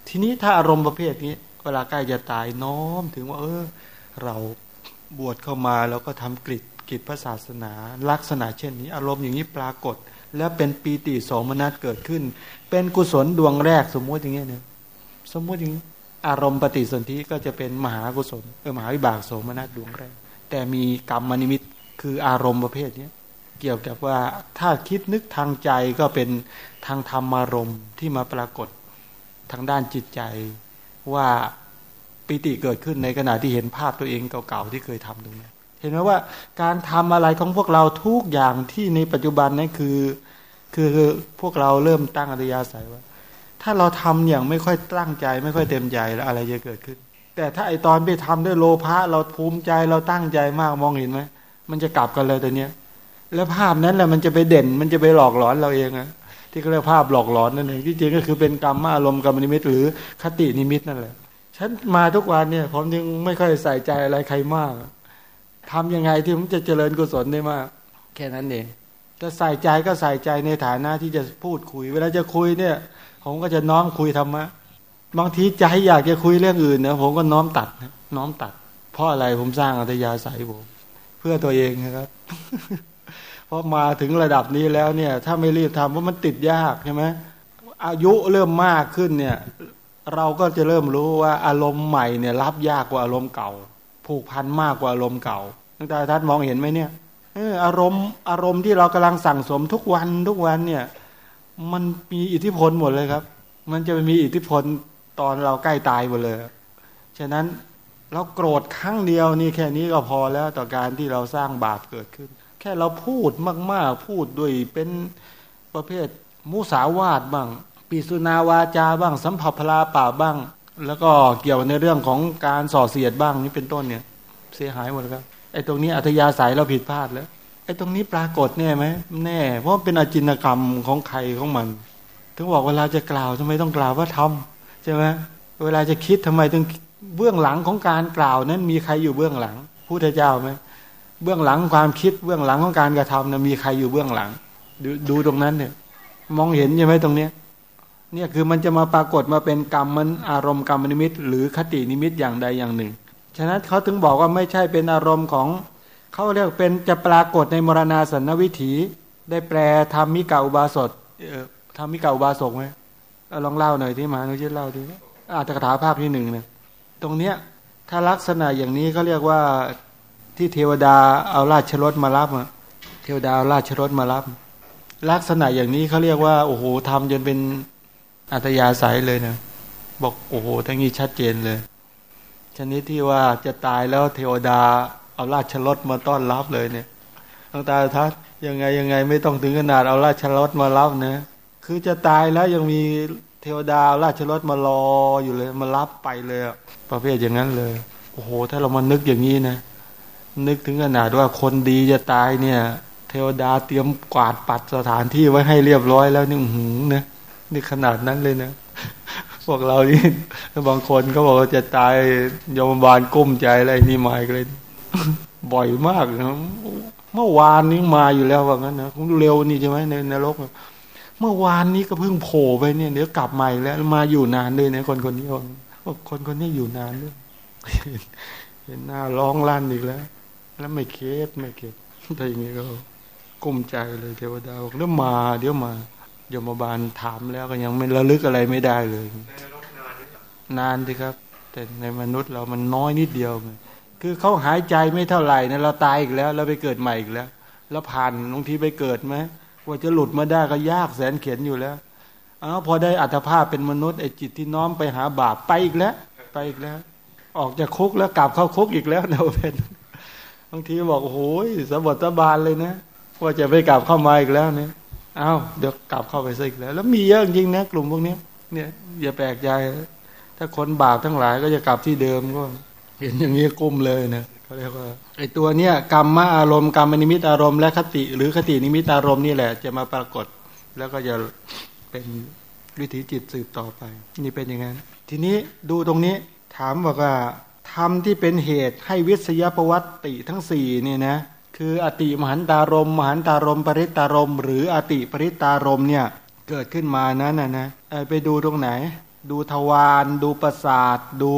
ทีนี้ถ้าอารมณ์ประเภทนี้ เวลาใกล้จะตายน้อมถึงว่า เออ เราบวชเข้ามาแล้วก็ทำกิจกิจพระศาสนา ลักษณะเช่นนี้ อารมณ์อย่างนี้ปรากฏ แล้วเป็นปีติสมนัสเกิดขึ้น เป็นกุศลดวงแรกสมมุติอย่างเงี้เนี่ยสมมุติอย่างอารมณ์ปฏิสนธิก็จะเป็นมหากุศลเออมหาวิบากโสมนัสดวงแรก แต่มีกรรมนิมิตคืออารมณ์ประเภทนี้เกี่ยวกับว่าถ้าคิดนึกทางใจก็เป็นทางธรรมารมณ์ที่มาปรากฏ ทางด้านจิตใจว่าปิติเกิดขึ้นในขณะที่เห็นภาพตัวเองเก่าๆที่เคยทำตรงนี้เห็นไหมว่าการทำอะไรของพวกเราทุกอย่างที่ในปัจจุบันนั้นคือ คือพวกเราเริ่มตั้งอัตยาศัยว่า ถ้าเราทำอย่างไม่ค่อยตั้งใจ ไม่ค่อยเต็มใจแล้วอะไรจะเกิดขึ้น แต่ถ้าไอตอนไปทำด้วยโลภะเราภูมิใจเราตั้งใจมากมองเห็นไหมมันจะกลับกันเลยตัวเนี้ย แล้วภาพนั้นแหละมันจะไปเด่น มันจะไปหลอกหลอนเราเองอะ ที่เขาเรียกภาพหลอกหลอนนั่นเองที่จริงก็คือเป็นกรรมอารมณ์กรรมนิมิต หรือคตินิมิตนั่นแหละฉันมาทุกวันเนี่ยผมยังไม่ค่อยใส่ใจอะไรใครมากทำยังไงที่ผมจะเจริญกุศลได้มาก แค่นั้นเองถ้าใส่ใจก็ใส่ใจในฐานะที่จะพูดคุย เวลาจะคุยเนี่ย ผมก็จะน้อมคุยธรรมะบางทีใจอยากจะคุยเรื่องอื่นเนี่ยผมก็น้อมตัดน้อมตัด เพราะอะไรผมสร้างอัตยาศัยผมเพื่อตัวเองนะครับ เพราะมาถึงระดับนี้แล้วเนี่ย ถ้าไม่รีบทำเพราะมันติดยากใช่ไหมอายุเริ่มมากขึ้นเนี่ย เราก็จะเริ่มรู้ว่าอารมณ์ใหม่เนี่ย รับยากกว่าอารมณ์เก่า ผูกพันมากกว่าอารมณ์เก่าตั้งแต่ท่านมองเห็นไหมเนี่ยอารมณ์อารมณ์ที่เรากำลังสั่งสมทุกวันทุกวันเนี่ย มันมีอิทธิพลหมดเลยครับ มันจะมีอิทธิพลตอนเราใกล้ตายหมดเลย ฉะนั้นเราโกรธครั้งเดียวนี่แค่นี้ก็พอแล้วต่อการที่เราสร้างบาปเกิดขึ้น แค่เราพูดมาก ๆ พูดด้วยเป็นประเภทมุสาวาทบ้างปีสุนาวาจาบ้าง สัมผัสพลาป่าบ้าง แล้วก็เกี่ยวในเรื่องของการส่อเสียดบ้างนี่เป็นต้นเนี่ย เสียหายหมดครับไอ้ตรงนี้อัธยาศัยเราผิดพลาดแล้วไอ้ตรงนี้ปรากฏแน่ไหมแน่ เพราะเป็นอจินกรรมของใครของมัน ถึงบอกเวลาจะกล่าวทำไมต้องกล่าวว่าทำใช่ไหมเวลาจะคิดทำไมต้องเบื้องหลังของการกล่าวนั้นมีใครอยู่เบื้องหลังพุทธเจ้าไหม เบื้องหลังความคิดเบื้องหลังของการกระทำนะมีใครอยู่เบื้องหลัง ดูดูตรงนั้นเนี่ยมองเห็นใช่ไหมตรงเนี้ยเนี่ยคือมันจะมาปรากฏมาเป็นกรรมมันอารมณ์กรรมนิมิต หรือคตินิมิตอย่างใดอย่างหนึ่ง ฉะนั้นเขาถึงบอกว่าไม่ใช่เป็นอารมณ์ของเขาเรียกเป็นจะปรากฏในมรณาสันนวิถี ได้แปลธรรมิกาอุบาสดธรรมิกาอุบาสกไหมลองเล่าหน่อยที่มาหนูช่เล่าดิอาตถกถาภาพที่หนึ่งเนี่ยตรงเนี้ยถ้าลักษณะอย่างนี้เขาเรียกว่า ที่เทวดาเอาราชรถมารับเทวดาเอาราชรถมารับ ลักษณะอย่างนี้เขาเรียกว่าโอ้โหทำจนเป็นอัตยาศัยเลยนะบอกโอ้โหทั้งนี้ชัดเจนเลย ชนิดที่ว่าจะตายแล้วเทวดาเอาราชรถมาต้อนรับเลยเนี่ยตั้งตาทัศยังไงยังไงไม่ต้องถึงขนาดเอาราชรถมารับนะคือจะตายแล้วยังมีเทวดาราชรถมารออยู่เลย มารับไปเลย ประเภทอย่างนั้นเลย โอ้โห ถ้าเรามานึกอย่างนี้นะ นึกถึงขนาดว่าคนดีจะตายเนี่ย เทวดาเตรียมกวาดปัดสถานที่ไว้ให้เรียบร้อยแล้วนี่หืมนะนี่ขนาดนั้นเลยนะพวกเรานี่บางคนก็บอกว่าจะตายยมบาลกุ้มใจอะไรนี่มาอีกเลย บ่อยมากนะเมื่อวานนี้มาอยู่แล้วว่างั้นนะคงเร็วนี่ใช่ไหมในนรกเมื่อวานนี้ก็เพิ่งโผล่ไปเนี่ยเดี๋ยวกลับใหม่แล้วมาอยู่นานเลยนะคนคนนี้ว่าคนคนนี้อยู่นานด้วยเห็นหน้าร้องลั่นอีกแล้ว แล้วไม่เคสไม่เคสแต่อย่างนี้ก็กุ้มใจเลยเทวดาบอกเดี๋ยวมา เดี๋ยวมายมบาลถามแล้วก็ยังไม่ระลึกอะไรไม่ได้เลยนานสิครับ แต่ในมนุษย์เรามันน้อยนิดเดียวคือเขาหายใจไม่เท่าไหร่นะเราตายอีกแล้วเราไปเกิดใหม่อีกแล้วแล้วผ่านบางทีไปเกิดไหมว่าจะหลุดมาได้ก็ยากแสนเข็นอยู่แล้วอ้าวพอได้อัตภาพเป็นมนุษย์ไอ้จิตที่น้อมไปหาบาปไปอีกแล้ว ไปอีกแล้ว ออกจากคุกแล้วกลับเข้าคุกอีกแล้วเนาเป็น บางทีบอกโอ้ยสมบัติบาลเลยนะว่าจะไปกลับเข้ามาอีกแล้วเนี่ยอ้าวเดี๋ยวกลับเข้าไปซะอีกแล้ว แล้วมีเยอะจริงนะกลุ่มพวกนี้เนี่ยอย่าแปลกใจ ถ้าคนบาปทั้งหลายก็จะกลับที่เดิมก็ เห็นอย่างนี้กุ้มเลยนะเขาเรียกว่าไอ้ตัวเนี้ยกรรมมาอารมณ์กรรมนิมิตอารมณ์และคติ หรือคตินิมิตอารมณ์นี่แหละ จะมาปรากฏ แล้วก็จะเป็นวิถีจิตสืบต่อไป นี่เป็นอย่างนั้น ทีนี้ดูตรงนี้ถามบอกว่า ธรรมที่เป็นเหตุให้วิสยประวัติทั้งสี่นี่นะคืออติมหันตารมมหันตารมปริตารม หรืออติปริตารมเนี่ยเกิดขึ้นมานั้นนะนะไปดูตรงไหน ดูทวารดูประสาท ดู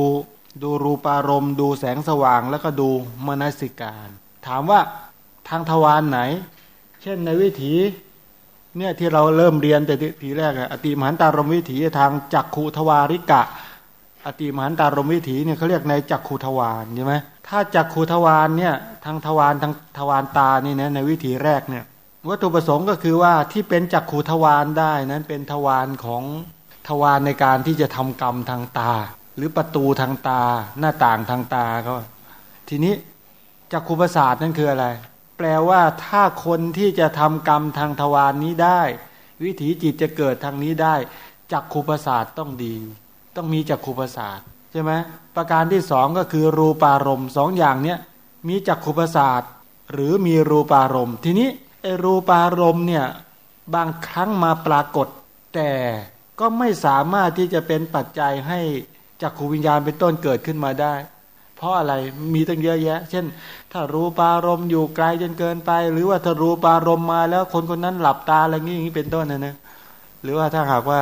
ดูรูปารมณ์ ดูแสงสว่างแล้วก็ดูมนสิการ ถามว่าทางทวารไหน เช่นในวิถีเนี่ยที่เราเริ่มเรียนแต่ทีแรกอะอติมหันตารมวิถีทางจักขุทวาริกะ อติมหันตารมวิถีเนี่ยเขาเรียกในจักขุทวารใช่ไหมถ้าจักขุทวารเนี่ยทางทวารทางทวารตานี่นะในวิถีแรกเนี่ยวัตถุประสงค์ก็คือว่าที่เป็นจักขุทวารได้นั้นเป็นทวารของทวารในการที่จะทำกรรมทางตา หรือประตูทางตาหน้าต่างทางตาเขาทีนี้จักขุประสาทนั่นคืออะไร แปลว่าถ้าคนที่จะทำกรรมทางทวารนนี้ได้ วิถีจิตจะเกิดทางนี้ได้จักขุประสาทต้องดี ต้องมีจักขุประสาทใช่ไหมประการที่สองก็คือรูปารมณ์สองอย่างเนี้ยมีจักขุประสาทหรือมีรูปารมณ์ ทีนี้ไอรูปารมณ์เนี่ยบางครั้งมาปรากฏ แต่ก็ไม่สามารถที่จะเป็นปัจจัยให้จากขูวิญญาณเป็นต้นเกิดขึ้นมาได้ เพราะอะไรมีตั้งเยอะแยะ เช่น ถ้ารูปารมณ์อยู่ไกลจนเกินไป หรือว่าถ้ารูปารมณ์มาแล้วคนคนนั้นหลับตาอะไรอย่างนี้เป็นต้นนะนะหรือว่าถ้าหากว่า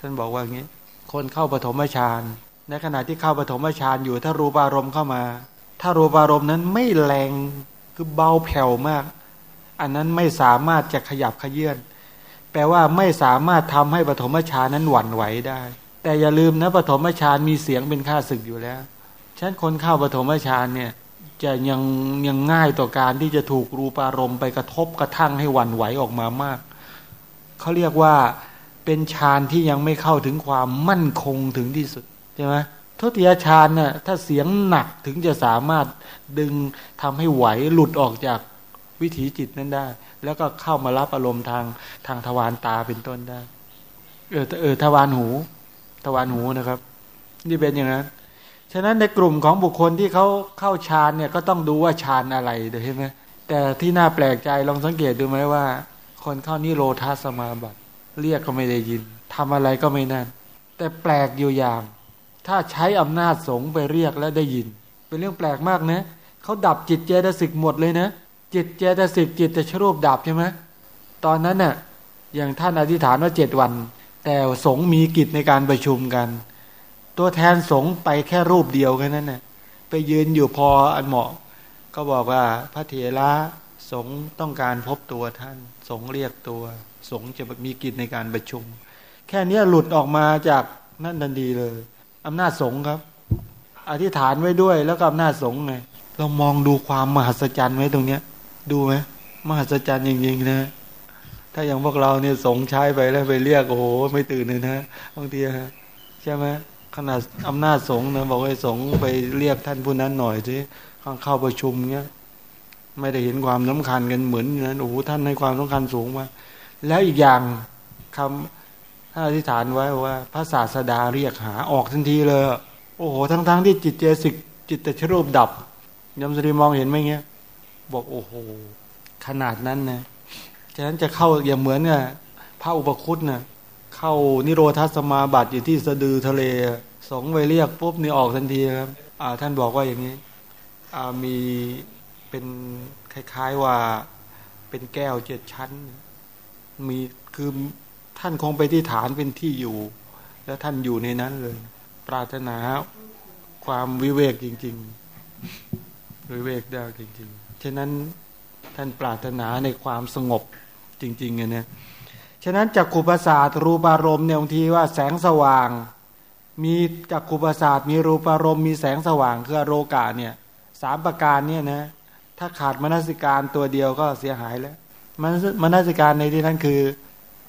ท่านบอกว่าอย่างนี้ คนเข้าปฐมฌานในขณะที่เข้าปฐมฌานอยู่ถ้ารูปารมณ์เข้ามา ถ้ารูปารมณ์นั้นไม่แรงคือเบาแผ่วมาก อันนั้นไม่สามารถจะขยับขยื่นแปลว่าไม่สามารถทำให้ปฐมฌานนั้นหวั่นไหวได้ แต่อย่าลืมนะปฐมฌานมีเสียงเป็นค่าศึกอยู่แล้วฉะนั้นคนเข้าปฐมฌานเนี่ยจะยังยังง่ายต่อการที่จะถูกรูปารมณ์ไปกระทบกระทั่งให้หวั่นไหวออกมามาก เขาเรียกว่า เป็นฌานที่ยังไม่เข้าถึงความมั่นคงถึงที่สุดใช่ไหมทุติยฌานน่ะถ้าเสียงหนักถึงจะสามารถดึงทำให้ไหวหลุดออกจากวิถีจิตนั้นได้ แล้วก็เข้ามารับอารมณ์ทางทางทวารตาเป็นต้นได้ เออเออทวารหู ทวารหูนะครับ นี่เป็นอย่างนั้นฉะนั้นในกลุ่มของบุคคลที่เขาเข้าฌานเนี่ยก็ต้องดูว่าฌานอะไรเดี๋ยวใช่ไหมแต่ที่น่าแปลกใจลองสังเกตดูไหมว่า คนเข้านี่โลทัสมาบัติ เรียกก็ไม่ได้ยินทำอะไรก็ไม่นั่น แต่แปลกอยู่อย่าง ถ้าใช้อำนาจสงไปเรียกแล้วได้ยิน เป็นเรื่องแปลกมากนะเขาดับจิตเจตสิกหมดเลยนะ จิตเจตสิกจิตจะชรูปดับใช่ไหมตอนนั้นน่ะอย่างท่านอธิษฐานว่าเจ็ดวัน แต่สงมีกิจในการประชุมกัน ตัวแทนสงไปแค่รูปเดียวแค่นั้นน่ะไปยืนอยู่พออันเหมาะ ก็บอกว่าพระเถระสงต้องการพบตัวท่าน สงเรียกตัว สงฆ์จะมีกิจในการประชุม แค่นี้หลุดออกมาจากนั่นทันดีเลยอำนาจสงฆ์ครับ อธิษฐานไว้ด้วยแล้วก็อำนาจสงฆ์ไงเรามองดูความมหัศจรรย์ไว้ตรงเนี้ย ดูไหมมหัศจรรย์จริงๆนะถ้าอย่างพวกเราเนี่ยสงใช้ไปแล้วไปเรียกโอ้โหไม่ตื่นเลยนะบางทีฮะใช่ไหมขนาดอำนาจสงฆ์นะบอกให้สงไปเรียกท่านผู้นั้นหน่อยสิข้างเข้าประชุมเนี้ยไม่ได้เห็นความสำคัญกันเหมือนนั้นโอ้โหท่านให้ความสำคัญสูงมาก แล้วอีกอย่างคำท่านอธิษฐานไว้ว่า พระศาสดาเรียกหาออกทันทีเลย โอ้โห ทั้งๆทที่จิตเจสิกจิตตชรูปดับยมสรีมองเห็นไหมเงี้ย บอกโอ้โห ขนาดนั้นนะฉะนั้นจะเข้าอย่างเหมือนเนี่ยพระอุปคุตนะ่ะเข้านิโรธาสมาบัติอยู่ที่สะดือทะเลสงไปเรียกปุ๊บนี่ออกทันทีครับอ่า ท่านบอกว่าอย่างนี้อ่ามีเป็นคล้าย ๆว่าเป็นแก้วเจ็ดชั้น มีคือท่านคงไปที่ฐานเป็นที่อยู่ แล้วท่านอยู่ในนั้นเลย ปรารถนาความวิเวกจริง ๆ วิเวกได้จริงๆ ฉะนั้นท่านปรารถนาในความสงบจริงๆเนี่ยฉะนั้นจักขุประสาทรูปารมณ์เนี่ยบางทีว่าแสงสว่าง มีจักขุประสาทมีรูปารมณ์มีแสงสว่างคือโรกาเนี่ยสามประการเนี่ยนะถ้าขาดมนสิการตัวเดียวก็เสียหายแล้ว มนมนสิการในที่นั้นคือ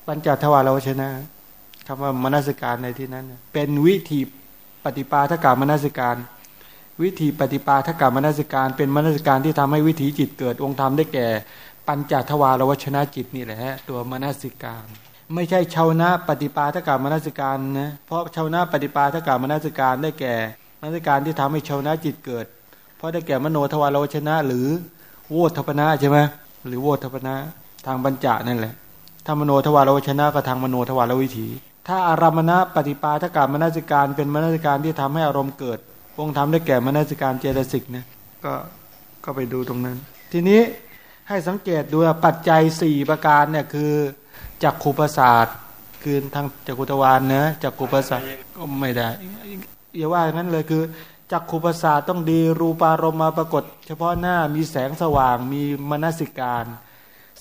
ปัญจทวารวชนะคำว่ามนสิการในที่นั้น เป็นวิธีปฏิปาทกามนสิการ วิธีปฏิปาทกามนสิการ เป็นมนสิการที่ทำให้วิถีจิตเกิดองค์ธรรมได้แก่ ปัญจทวารวชนะจิตนี่แหละฮะตัวมนสิการ ไม่ใช่ชาวนะปฏิปาทกามนสิการนะเพราะชาวนะปฏิปาทกามนสิการได้แก่มนสิการที่ทำให้ชวนะจิตเกิด เพราะได้แก่มโนทวาราวัชชนะ หรือโวฏฐัพพนะใช่ไหมหรือโวฏฐัพพนะ ทางปัญจานั่นแหละถ้ามโนทวาราวัชชนะก็ทางมโนทวารวิถี ถ้าอารามณะปฏิปาทกามนาสิการเป็นมนาสิการที่ทำให้อารมณ์เกิดองค์ธรรมได้แก่มนสิการเจตสิกเนี่ยก็ก็ไปดูตรงนั้น ทีนี้ให้สังเกตดูปัจจัยสี่ประการเนี่ยคือจักขุประสาทคือทางจักขุทวานนะจักขุประสาทก็ไม่ได้อย่าว่าอย่างนั้นเลยคือจักขุประสาทต้องดีรูปารมณ์มาปรากฏ เฉพาะหน้ามีแสงสว่างมีมนสิการ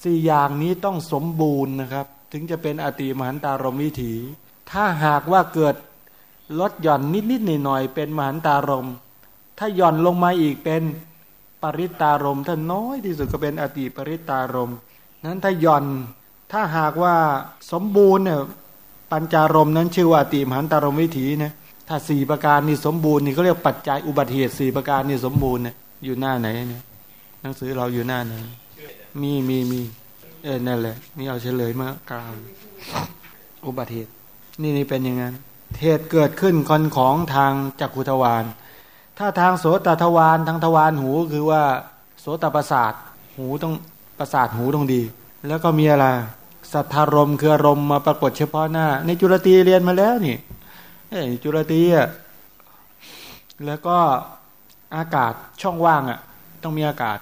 สี่อย่างนี้ต้องสมบูรณ์นะครับ ถึงจะเป็นอติมหันตารมวิถี ถ้าหากว่าเกิดลดหย่อนนิดๆหน่อยๆเป็นมหันตารม ถ้าหย่อนลงมาอีกเป็นปริตารมถ้าน้อยที่สุดก็เป็นอติปริตารมนั้นถ้าหย่อนถ้าหากว่าสมบูรณ์เนี่ยปัญจารมนั้นชื่อว่าอติมหันตารมวิถีนะถ้าสี่ประการนี่สมบูรณ์นี่เขาเรียกปัจจัยอุบัติเหตุสี่ประการนี่สมบูรณ์เนี่ยอยู่หน้าไหนเนี่ยหนังสือเราอยู่หน้าไหน มีมีมีเออนั่นแหละ นี่เอาเฉลยมากลางอุบัติเหตุ นี่นี่เป็นอย่างนั้นเหตุเกิดขึ้นคนของทางจักขุทวารถ้าทางโสตทวารทางทวารหูคือว่า โสตประสาทหูต้องประสาทหูต้องดี แล้วก็มีอะไรสัทธารมคืออารมณ์มาปรากฏเฉพาะหน้า ในจุลตีเรียนมาแล้วนี่เอจุลตีอะแล้วก็อากาศช่องว่างอะ ต้องมีอากาศ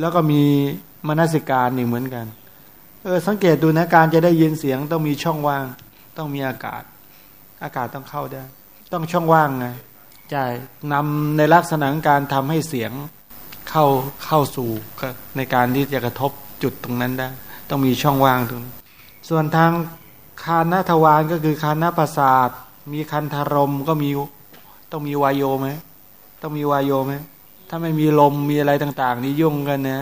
แล้วก็มี มนสิการนี่เหมือนกัน เออสังเกตดูนะการจะได้ยินเสียงต้องมีช่องว่าง ต้องมีอากาศ อากาศต้องเข้าได้ ต้องช่องว่างไงใช่นำในลักษณะการทำให้เสียงเข้าเข้าสู่ในการที่จะกระทบจุดตรงนั้นได้ ต้องมีช่องว่างตรงส่วนทางคานทวารก็คือคานประสาทมีคันธารมก็มีต้องมีวายโยไหมต้องมีวายโยไหมถ้าไม่มีลมมีอะไรต่าง ๆ นี่ยุ่งกันนะ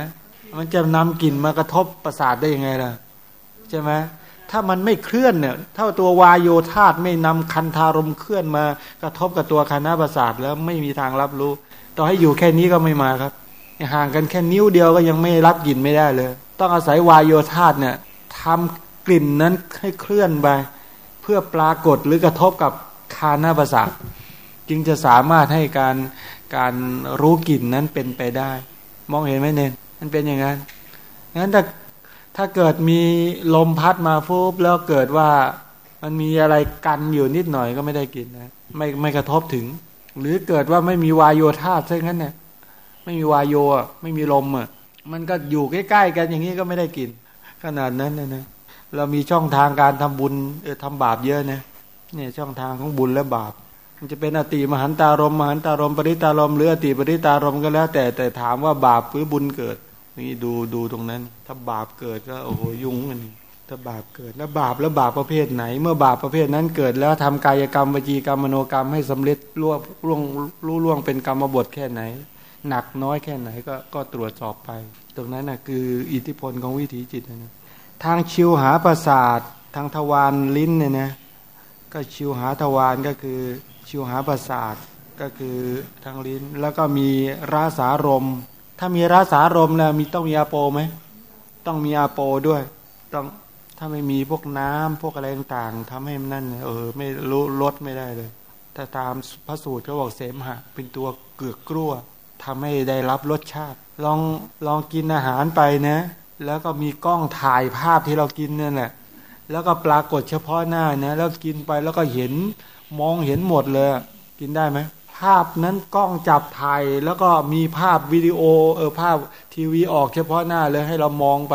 มันจะนำกลิ่นมากระทบประสาทได้ยังไงล่ะใช่ไหมถ้ามันไม่เคลื่อนเนี่ยถ้าตัววายโยธาตไม่นำคันธารมเคลื่อนมากระทบกับตัวคานาประสาทแล้วไม่มีทางรับรู้ ต่อให้อยู่แค่นี้ก็ไม่มาครับห่างกันแค่นิ้วเดียวก็ยังไม่รับกลิ่นไม่ได้เลย ต้องอาศัยวายโยธาตเนี่ยทำกลิ่นนั้นให้เคลื่อนไป เพื่อปรากฏหรือกระทบกับคานาประสาทจึงจะสามารถให้การการรู้กลิ่นนั้นเป็นไปได้ มองเห็นไหมเนน มันเป็นอย่างนั้นงั้นถ้าถ้าเกิดมีลมพัดมาฟุบแล้วเกิดว่ามันมีอะไรกันอยู่นิดหน่อยก็ไม่ได้กินนะไม่ไม่กระทบถึง หรือเกิดว่าไม่มีวายโยธาใช่งั้นเนี่ย ไม่มีวายโยอะไม่มีลมอะมันก็อยู่ใกล้ๆกันอย่างนี้ก็ไม่ได้กิน ขนาดนั้นนะนะเรามีช่องทางการทำบุญเออทำบาปเยอะนะเนี่ยช่องทางของบุญและบาป มันจะเป็นอติมหันตารมมหันตารมปริตารมหรืออติปริตารมก็แล้ว แต่แต่ถามว่าบาปหรือบุญเกิด นี่ดูดูตรงนั้น ถ้าบาปเกิดก็โอ้โหยุ่งกันนี้ถ้าบาปเกิดแล้วบาปแล้วบาปประเภทไหน เมื่อบาปประเภทนั้นเกิดแล้วทำกายกรรมวจีกรรมมโนกรรมให้สำเร็จล่วงล่วงรู้ล่วงเป็นกรรมบทแค่ไหน หนักน้อยแค่ไหนก็ก็ตรวจสอบไป ตรงนั้นน่ะคืออิทธิพลของวิถีจิตนะทางชิวหาประสาททางทวารลิ้นเนี่ยนะก็ชิวหาทวารก็คือ ชิวหาประสาทก็คือทางลิ้น แล้วก็มีราสารม ถ้ามีราสารมแล้วมีต้องมีอาโปไหมต้องมีอาโปด้วย ต้องถ้าไม่มีพวกน้ำพวกอะไรต่างๆทำให้มันนั่น เออ ไม่รู้ลดไม่ได้เลย ถ้าตามพระสูตรเขาบอกเสมหะ เป็นตัวเกือกกลั้วทำให้ได้รับรสชาติ ลองลองกินอาหารไปนะ แล้วก็มีกล้องถ่ายภาพที่เรากินนั่นแหละแล้วก็ปรากฏเฉพาะหน้านะแล้วกินไปแล้วก็เห็น มองเห็นหมดเลย กินได้ไหมภาพนั้นกล้องจับถ่ายแล้วก็มีภาพวิดีโอเออภาพทีวีออกเฉพาะหน้าเลยให้เรามองไป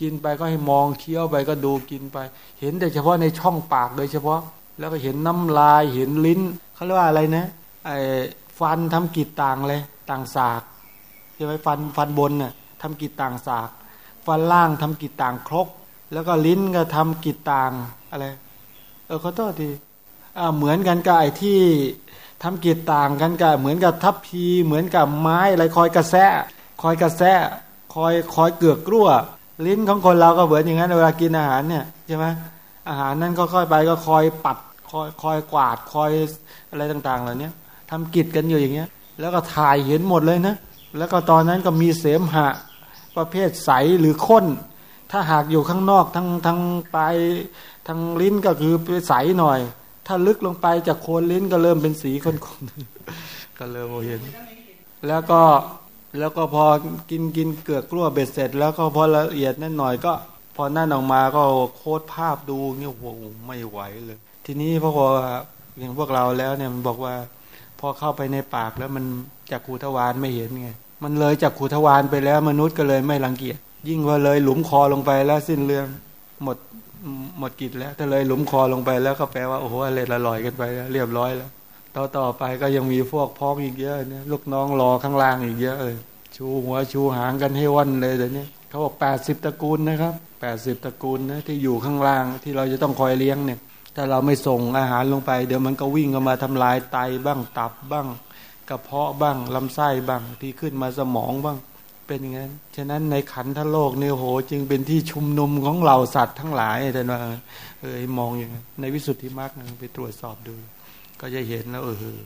กินไปก็ให้มองเคี้ยวไปก็ดูกินไป เห็นแต่เฉพาะในช่องปากโดยเฉพาะ แล้วก็เห็นน้ำลายเห็นลิ้นเขาเรียกว่าอะไรนะไอ้ฟันทำกิจต่างเลยต่างสากใช่ไหมฟันฟันบนน่ะทำกิจต่างสาก ฟันล่างทำกิจต่างครก แล้วก็ลิ้นก็ทำกิจต่างอะไร เออขอโทษที เหมือนกันกับไอ้ที่ทำกิจต่างกันกับเหมือนกับทัพพีเหมือนกับไม้อะไรคอยกระแสคอยกระแสคอยคอยเกือกกลั้ว ลิ้นของคนเราก็เหมือนอย่างนั้นเวลากินอาหารเนี่ยใช่ไหมอาหารนั้นก็ค่อยไปก็คอยปัดคอยคอยกวาดคอยอะไรต่างๆเหล่านี้ทำกิจกันอยู่อย่างเงี้ย แล้วก็ถ่ายเห็นหมดเลยนะแล้วก็ตอนนั้นก็มีเสมหะประเภทใสหรือข้น ถ้าหากอยู่ข้างนอกทั้งทั้งปลายทั้งลิ้นก็คือใสหน่อย ถ้าลึกลงไปจากโคนลิ้นก็เริ่มเป็นสีคนๆก็เริ่มเห็น แล้วก็แล้วก็พอกินกินเกลือกกลั้วเบ็ดเสร็จ แล้วก็พอละเอียดนั่นหน่อยก็ พอนั่นออกมาก็โคตรภาพดูเงี้ยโหไม่ไหวเลย ทีนี้พอพออย่างพวกเราแล้วเนี่ยมันบอกว่า พอเข้าไปในปากแล้วมันจากขูทวารไม่เห็นไงมันเลยจากขูทวารไปแล้วมนุษย์ก็เลยไม่รังเกียจยิ่งว่าเลยหลุมคอลงไปแล้วสิ้นเรื่องหมด หมดกิจแล้วถ้าเลยหลุมคอลงไปแล้วก็แปลว่าโอ้โหอะไรละลอยกันไปแล้วเรียบร้อยแล้วต่อต่อไปก็ยังมีพวกพ้องอีกเยอะเนี่ยลูกน้องรอข้างล่างอีกเยอะเลยชูหัวชูหางกันให้วันเลยเดี๋ยวนี้เขาบอกแปดสิบตระกูลนะครับแปดสิบตระกูลนะที่อยู่ข้างล่างที่เราจะต้องคอยเลี้ยงเนี่ยถ้าเราไม่ส่งอาหารลงไป เดี๋ยวมันก็วิ่งเข้ามาทำลายไตบ้างตับบ้าง กระเพาะบ้างลำไส้บ้างที่ขึ้นมาสมองบ้าง เป็นอย่างนั้น ฉะนั้นในขันธโลกเนี่ยโห จึงเป็นที่ชุมนุมของเหล่าสัตว์ทั้งหลายแต่ว่าเออมองอย่างนั้นในวิสุทธิมรรคไปตรวจสอบดู ก็จะเห็นแล้ว เออ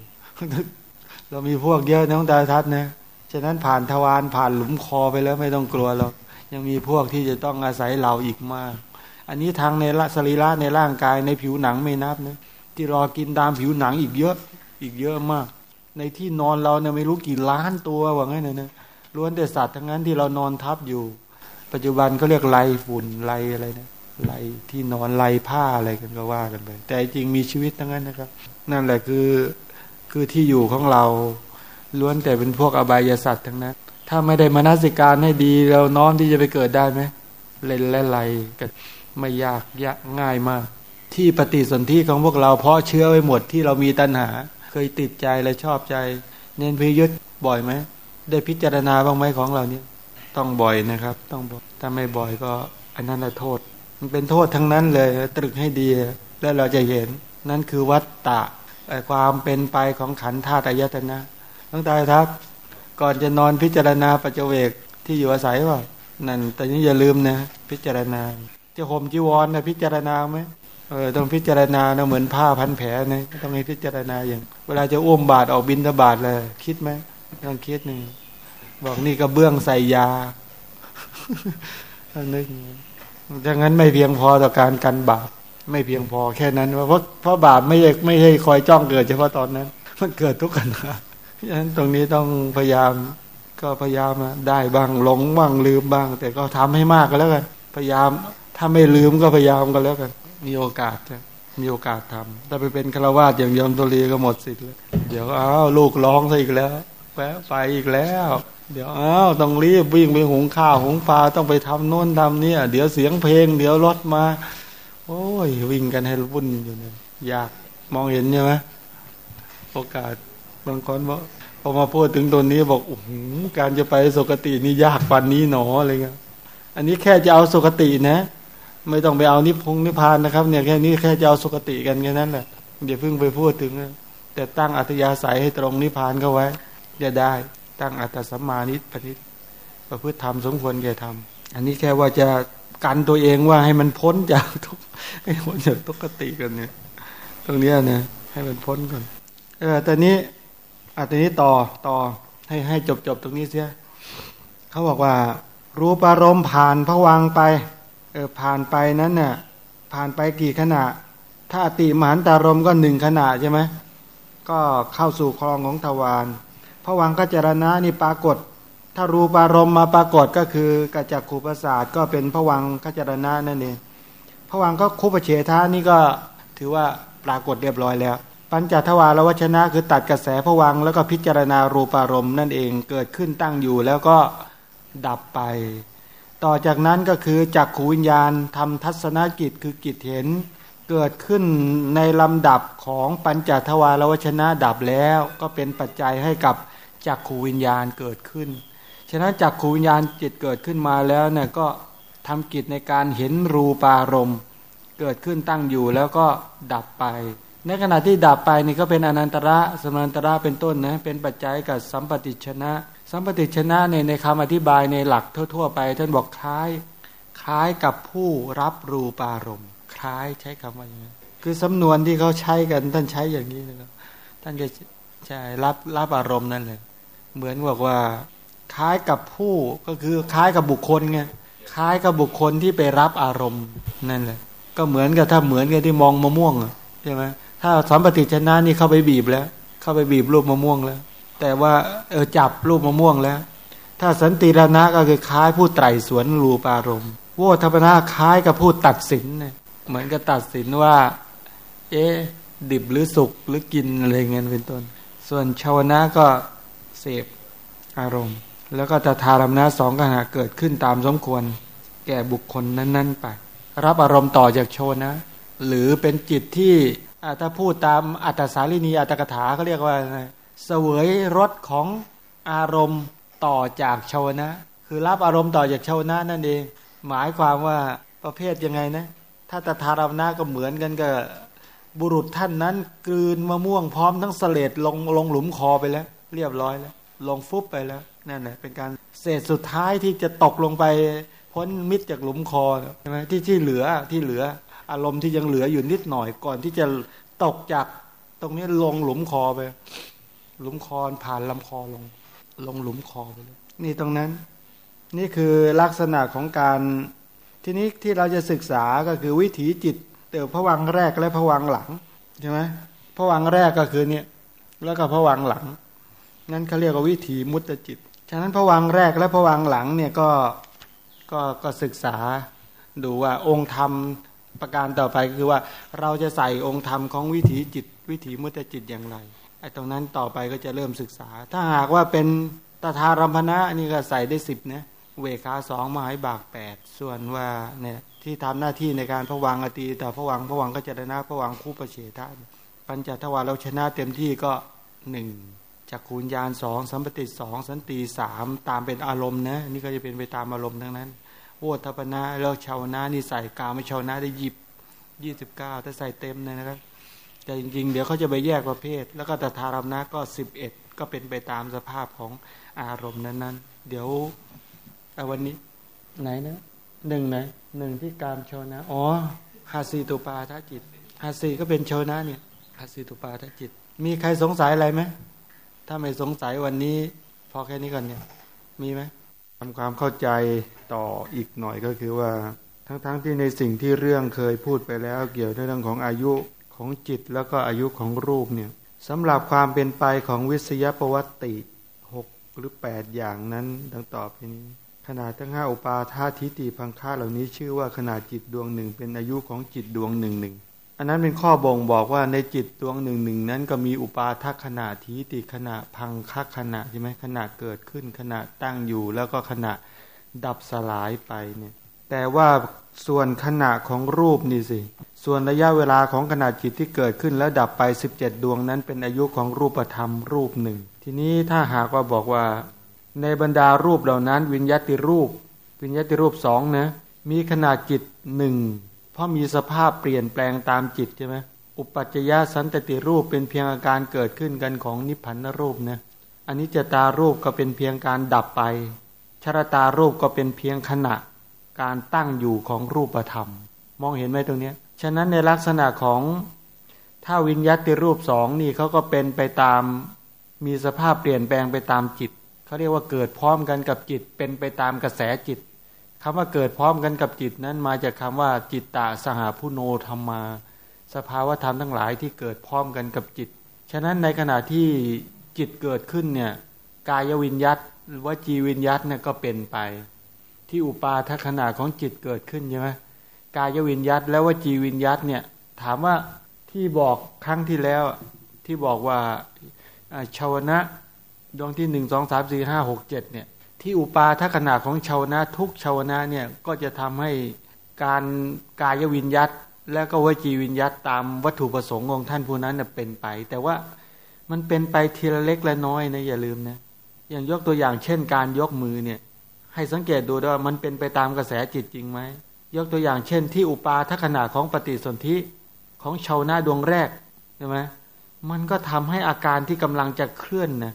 เรามีพวกเยอะน้องตาทัศนะ ฉะนั้นผ่านทวารผ่านหลุมคอไปแล้วไม่ต้องกลัวหรอกยังมีพวกที่จะต้องอาศัยเราอีกมาก อันนี้ทางในละสรีระในร่างกายในผิวหนังไม่นับนะที่รอกินตามผิวหนังอีกเยอะ อีกเยอะมาก ในที่นอนเราเนี่ยไม่รู้กี่ล้านตัวว่างั้นนะ ล้วนแต่สัตว์ทั้งนั้นที่เรานอนทับอยู่ ปัจจุบันเขาเรียกไลฝุ่นไลอะไรนะไลที่นอนไลผ้าอะไรกันก็ว่ากันไปแต่จริงมีชีวิตทั้งนั้นนะครับ นั่นแหละคือคือที่อยู่ของเราล้วนแต่เป็นพวกอบายสัตว์ทั้งนั้น ถ้าไม่ได้มนสิการให้ดี เราน้อมที่จะไปเกิดได้ไหมเล่นและไรกันไม่ยากยากง่ายมาก ที่ปฏิสนธิของพวกเราเพราะเชื้อไว้หมดที่เรามีตัณหา เคยติดใจและชอบใจ เน้นพิยุทธบ่อยไหม ได้พิจารณาบ้างไหมของเราเนี่ย ต้องบ่อยนะครับ ต้องบ่อยถ้าไม่บ่อยก็ อันนั้นละโทษ มันเป็นโทษทั้งนั้นเลย ตรึกให้ดี แล้วเราจะเห็น นั่นคือวัตตะความเป็นไปของขันธาตุอายตนะตั้งแต่ทักก่อนจะนอนพิจารณาปัจเจกที่อยู่อาศัยว่านั่น แต่นี้อย่าลืมนะ พิจารณา จะห่มจีวรนะพิจารณาไหมเออต้องพิจารณานะเหมือนผ้าพันแผลนะต้องให้พิจารณาอย่าง เวลาจะอุ้มบาดออกบินทบาทเลย คิดไหม ต้องคิดหนึ่งบอกนี่ก็เบื้องใส่ยาองนึกดังนั้นไม่เพียงพอต่อการกันบาป ไม่เพียงพอแค่นั้น เพราะเพราะบาปไม่ไม่ใช่คอยจ้องเกิดเฉพาะตอนนั้น มันเกิดทุกขณะฉะนั้นตรงนี้ต้องพยายามก็พยายามได้บ้างหลงบ้างลืมบ้าง แต่ก็ทำให้มากก็แล้วกันพยายามถ้าไม่ลืมก็พยายามก็แล้วกัน มีโอกาสจะมีโอกาสทำถ้าไปเป็นฆราวาสอย่างยอมตุลีก็หมดสิทธิ์แล้วเดี๋ยวอ้าวลูกร้องซะอีกแล้ว แวะไปอีกแล้ว เดี๋ยวอ้าวต้องรีบวิ่งไปหุงข้าวหุงปลาต้องไปทำโน่นทำนี่เดี๋ยวเสียงเพลง เดี๋ยวรถมา โอ้ย วิ่งกันให้วุ่นอยู่เนี่ยยากมองเห็นใช่ไหมโอกาสบางคนบอกพอมาพูดถึงตัวนี้บอกโอ้โหการจะไปสุคตินี่ยากปันนี้หนออะไรเงี้ยอันนี้แค่จะเอาสุคตินะ ไม่ต้องไปเอานิพพงนิพพานนะครับ เนี่ยแค่นี้แค่จะเอาสุคติกันแค่นั้นแหละเดี๋ยวเพิ่งไปพูดถึงแต่ตั้งอัตยาศัยให้ตรงนิพพานเข้าไว้ จะได้ ตั้งอัตสัมมานิปฏิประพฤติธรรมสมควรแก่ธรรมอันนี้แค่ว่าจะกันตัวเองว่าให้มันพ้นจากทุกให้พ้นจากทุกขติกันเนี่ย ตรงนี้นะให้มันพ้นก่อน เออแต่นี้อันนี้ต่อต่อให้ให้จบจบตรงนี้เสียเขาบอกว่า รูปารมณ์ผ่านพวังไป เออผ่านไปนั้นเนี่ยผ่านไปกี่ขณะ ถ้าอติมหันตารมก็หนึ่งขณะใช่ไหมก็เข้าสู่คลองของทวาร พวังกัจรณะนี่ปรากฏ ถ้ารูปารมณ์มาปรากฏก็คือกจักขูประสาทก็เป็นพวังกัจรณะนั่นเองพวังก็คุปเฉทานี่ก็ถือว่าปรากฏเรียบร้อยแล้ว ปัญจทวารวัชนะคือตัดกระแสพวังแล้วก็พิจารณารูปารมณ์นั่นเองเกิดขึ้นตั้งอยู่แล้วก็ดับไป ต่อจากนั้นก็คือจักขูวิญญาณทำทัศนกิจคือกิจเห็นเกิดขึ้นในลำดับของปัญจทวารวชนะดับแล้ว ก็เป็นปัจจัยให้กับ จักขูวิญญาณเกิดขึ้น ฉะนั้นจักขูวิญญาณจิตเกิดขึ้นมาแล้วเนี่ยก็ทำกิจในการเห็นรูปารมณ์เกิดขึ้นตั้งอยู่แล้วก็ดับไป ในขณะที่ดับไปนี่ก็เป็นอนันตระสมันันตระเป็นต้นนะเป็นปัจจัยกับสัมปติชนะ สัมปติชนะในในคำอธิบายในหลักทั่ว ๆ ไป ท่านบอกคล้ายคล้ายกับผู้รับรูปารมณ์คล้ายใช้คำว่าอย่างนี้คือสำนวนที่เขาใช้กันท่านใช้อย่างนี้นะครับท่านจะใช่รับรับอารมณ์นั่นเลย เหมือนบอกว่าคล้ายกับผู้ก็คือคล้ายกับบุคคลไงคล้ายกับบุคคลที่ไปรับอารมณ์นั่นแหละก็เหมือนกับถ้าเหมือนกับที่มองมะม่วงใช่ไหมถ้าสัมปติชนะนี่เข้าไปบีบแล้ว เข้าไปบีบรูปมะม่วงแล้ว แต่ว่าเออจับรูปมะม่วงแล้ว ถ้าสันติรณะก็คือคล้ายผู้ไตรสวนรูปอารมณ์โวทัพนาคล้ายกับผู้ตัดสินเนี่ยเหมือนกับตัดสินว่า เอ๊ดิบหรือสุกหรือกินอะไรเงี้ยเป็นต้น ส่วนชาวนะก็ พอารมณ์ แล้วก็ตถารมนะสองขณะเกิดขึ้นตามสมควร แก่บุคคลนั้น ๆ ไป รับอารมณ์ต่อจากโชนะ หรือเป็นจิตที่ถ้าพูดตามอัตสาลีนีอัตกถาเขาเรียกว่าเสวยรสของอารมณ์ต่อจากชาวนะ คือรับอารมณ์ต่อจากชาวนะนั่นเอง หมายความว่าประเภทยังไงนะ ถ้าตถารมนะก็เหมือนกันกับบุรุษท่านนั้นกลืนมะม่วงพร้อมทั้งเสลดลงลงหลุมคอไปแล้ว เรียบร้อยแล้ว ลงฟุบไปแล้วนั่นแหละเป็นการเศษสุดท้ายที่จะตกลงไปพ้นมิดจากหลุมคอใช่ไหมที่ที่เหลือที่เหลือ อารมณ์ที่ยังเหลืออยู่นิดหน่อยก่อนที่จะตกจากตรงนี้ลงหลุมคอไป หลุมคอผ่านลำคอลง ลงหลุมคอไปเลยนี่ตรงนั้น นี่คือลักษณะของการที่นี้ที่เราจะศึกษาก็คือวิถีจิตเติบผวังแรกและผวังหลังใช่ไหมผวังแรกก็คือเนี่ยแล้วก็ผวังหลัง นั่นเขาเรียกว่าวิถีมุตตจิต ฉะนั้นผวังแรกและผวังหลังเนี่ยก็ก็ก็ศึกษาดูว่าองค์ธรรมประการต่อไปคือว่าเราจะใส่องค์ธรรมของวิถีจิต วิถีมุตจิตอย่างไรไอ้ตรงนั้นต่อไปก็จะเริ่มศึกษา ถ้าหากว่าเป็นตถารัมพนะนี่ก็ใส่ได้สิบนะเวขาสองมหายบากแปดส่วนว่าเนี่ยที่ทำหน้าที่ในการพวังอตีแต่พวังพวังก็จะได้นะพวังคู่ประเฉทาปัญจทวารเราชนะเต็มที่ก็หนึ่ง จักคูญญาณสองสัมปติสองสันติสามตามเป็นอารมณ์นะนี่ก็จะเป็นไปตามอารมณ์ทั้งนั้นโอทัปนะแล้วชาวนานี่ใส่กาไม่ชาวนาได้หยิบยี่สิบเก้าถ้าใส่เต็มเลยนะครับแต่จริงๆ เดี๋ยวเขาจะไปแยกประเภท แล้วก็ตถารมนะก็สิบเอ็ดก็เป็นไปตามสภาพของอารมณ์นั้นๆ เดี๋ยววันนี้ไหนนะหนึ่งไหนหนึ่งที่การชาวนะอ๋อฮาสีตุปาทจิตฮาสีก็เป็นชาวนะเนี่ยฮาสีตุปาทจิต มีใครสงสัยอะไรไหม ถ้าไม่สงสัยวันนี้พอแค่นี้ก่อนเนี่ย มีไหมทำความเข้าใจต่ออีกหน่อยก็คือว่า ทั้งๆทที่ในสิ่งที่เรื่องเคยพูดไปแล้ว เกี่ยวกับเรื่องของอายุของจิตแล้วก็อายุของรูปเนี่ยสำหรับความเป็นไปของวิสยประวัติหกหรือแปดอย่างนั้นดังต่อไปนี้ ขนาดทั้งห้าอุปาทาทิฏฐิพังค่าเหล่านี้ชื่อว่าขนาดจิตดวงหนึ่งเป็นอายุของจิตดวงหนึ่งหนึ่ง อันนั้นเป็นข้อบ่งบอกว่าในจิตดวงหนึ่งหนึ่งนั้นก็มีอุปาทัขณะทีติขณะพังคักขณะใช่ไหมขณะเกิดขึ้นขณะตั้งอยู่ แล้วก็ขณะดับสลายไปเนี่ย แต่ว่าส่วนขณะของรูปนี่สิ ส่วนระยะเวลาของขณะจิตที่เกิดขึ้นแล้วดับไป 17 ดวงนั้นเป็นอายุของรูปธรรมรูปหนึ่ง ทีนี้ถ้าหากว่าบอกว่า ในบรรดารูปเหล่านั้น วิญญาติรูป วิญญาติรูปสองนะมีขนาดจิตหนึ่ง เพราะมีสภาพเปลี่ยนแปลงตามจิตใช่ไหมอุปัจจยสันตติรูปเป็นเพียงอาการเกิดขึ้นกันของนิพพานรูปนะอันนี้จตารูปก็เป็นเพียงการดับไป ชรตารูปก็เป็นเพียงขณะ การตั้งอยู่ของรูปธรรม มองเห็นไหมตรงนี้ฉะนั้นในลักษณะของถ้าวิญญาติรูปสองนี่เขาก็เป็นไปตามมีสภาพเปลี่ยนแปลงไปตามจิตเขาเรียกว่าเกิดพร้อมกันกับจิตเป็นไปตามกระแสจิต คำว่าเกิดพร้อมกันกับจิตนั้นมาจากคาว่าจิตตาสหาพุโนธรรมา สภาวะธรรมทั้งหลายที่เกิดพร้อมกันกับจิต ฉะนั้นในขณะที่จิตเกิดขึ้นเนี่ยกายวิญญาตวจีวิญญาตเนี่ยก็เป็นไป ที่อุปาทขณะของจิตเกิดขึ้นใช่ไหมกายวิญญาตแล้ววจีวิญญาตเนี่ยถามว่าที่บอกครั้งที่แล้วที่บอกว่าชาวนะดวงที่หนึ่งสองสามสี่ห้าหกเจ็ดเนี่ย ที่อุปาทัขนาดของชาวนะทุกชาวนะเนี่ยก็จะทำให้การกายวิญญาตและก็วจีวิญญาตตามวัตถุประสงค์ของท่านผู้นั้นเป็นไป แต่ว่ามันเป็นไปทีละเล็กและน้อยนะอย่าลืมนะอย่างยกตัวอย่างเช่น การยกมือเนี่ย ให้สังเกตดูด้วยมันเป็นไปตามกระแสจิตจริงไหมยกตัวอย่างเช่น ที่อุปาทัขณะของปฏิสนธิของชาวนาดวงแรกใช่ไหมมันก็ทำให้อาการที่กำลังจะเคลื่อนนะ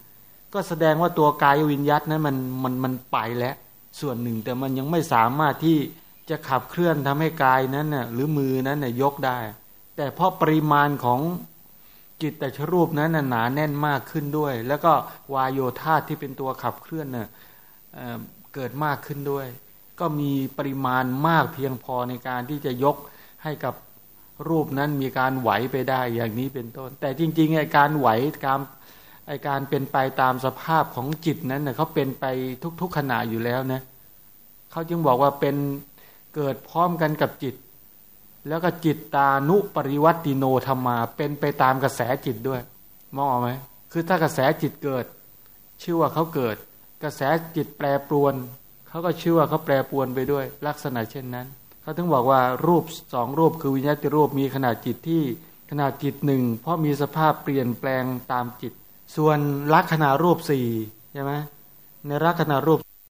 ก็แสดงว่าตัวกายวิญญาตนั้นมันมันมันไปแล้วส่วนหนึ่งแต่มันยังไม่สามารถที่จะขับเคลื่อนทำให้กายนั้นน่ะหรือมือนั้นน่ะยกได้ แต่เพราะปริมาณของจิตแต่ชรูปนั้นน่ะหนาแน่นมากขึ้นด้วย แล้วก็วายโยธาที่เป็นตัวขับเคลื่อนน่ะเเกิดมากขึ้นด้วย ก็มีปริมาณมากเพียงพอในการที่จะยกให้กับรูปนั้นมีการไหวไปได้อย่างนี้เป็นต้น แต่จริงๆไอ้การไหวการ ไอการเป็นไปตามสภาพของจิตนั้นเน่ยเขาเป็นไปทุก ๆขณะอยู่แล้วนะเขาจึงบอกว่าเป็นเกิดพร้อมกันกับจิต แล้วก็จิตตานุปริวัติโนธรรมา เป็นไปตามกระแสจิตด้วย มองออกไหมคือถ้ากระแสจิตเกิด ชื่อว่าเขาเกิด กระแสจิตแปรปรวนเขาก็ชื่อว่าเขาแปรปรวนไปด้วย ลักษณะเช่นนั้นเขาถึงบอกว่ารูปสองรูปคือวิญญาติรูปมีขนาดจิตที่ขนาดจิตหนึ่งเพราะมีสภาพเปลี่ยนแปลงตามจิต ส่วนลักษณะรูปสี่ใช่ไหมในลักษณะรูป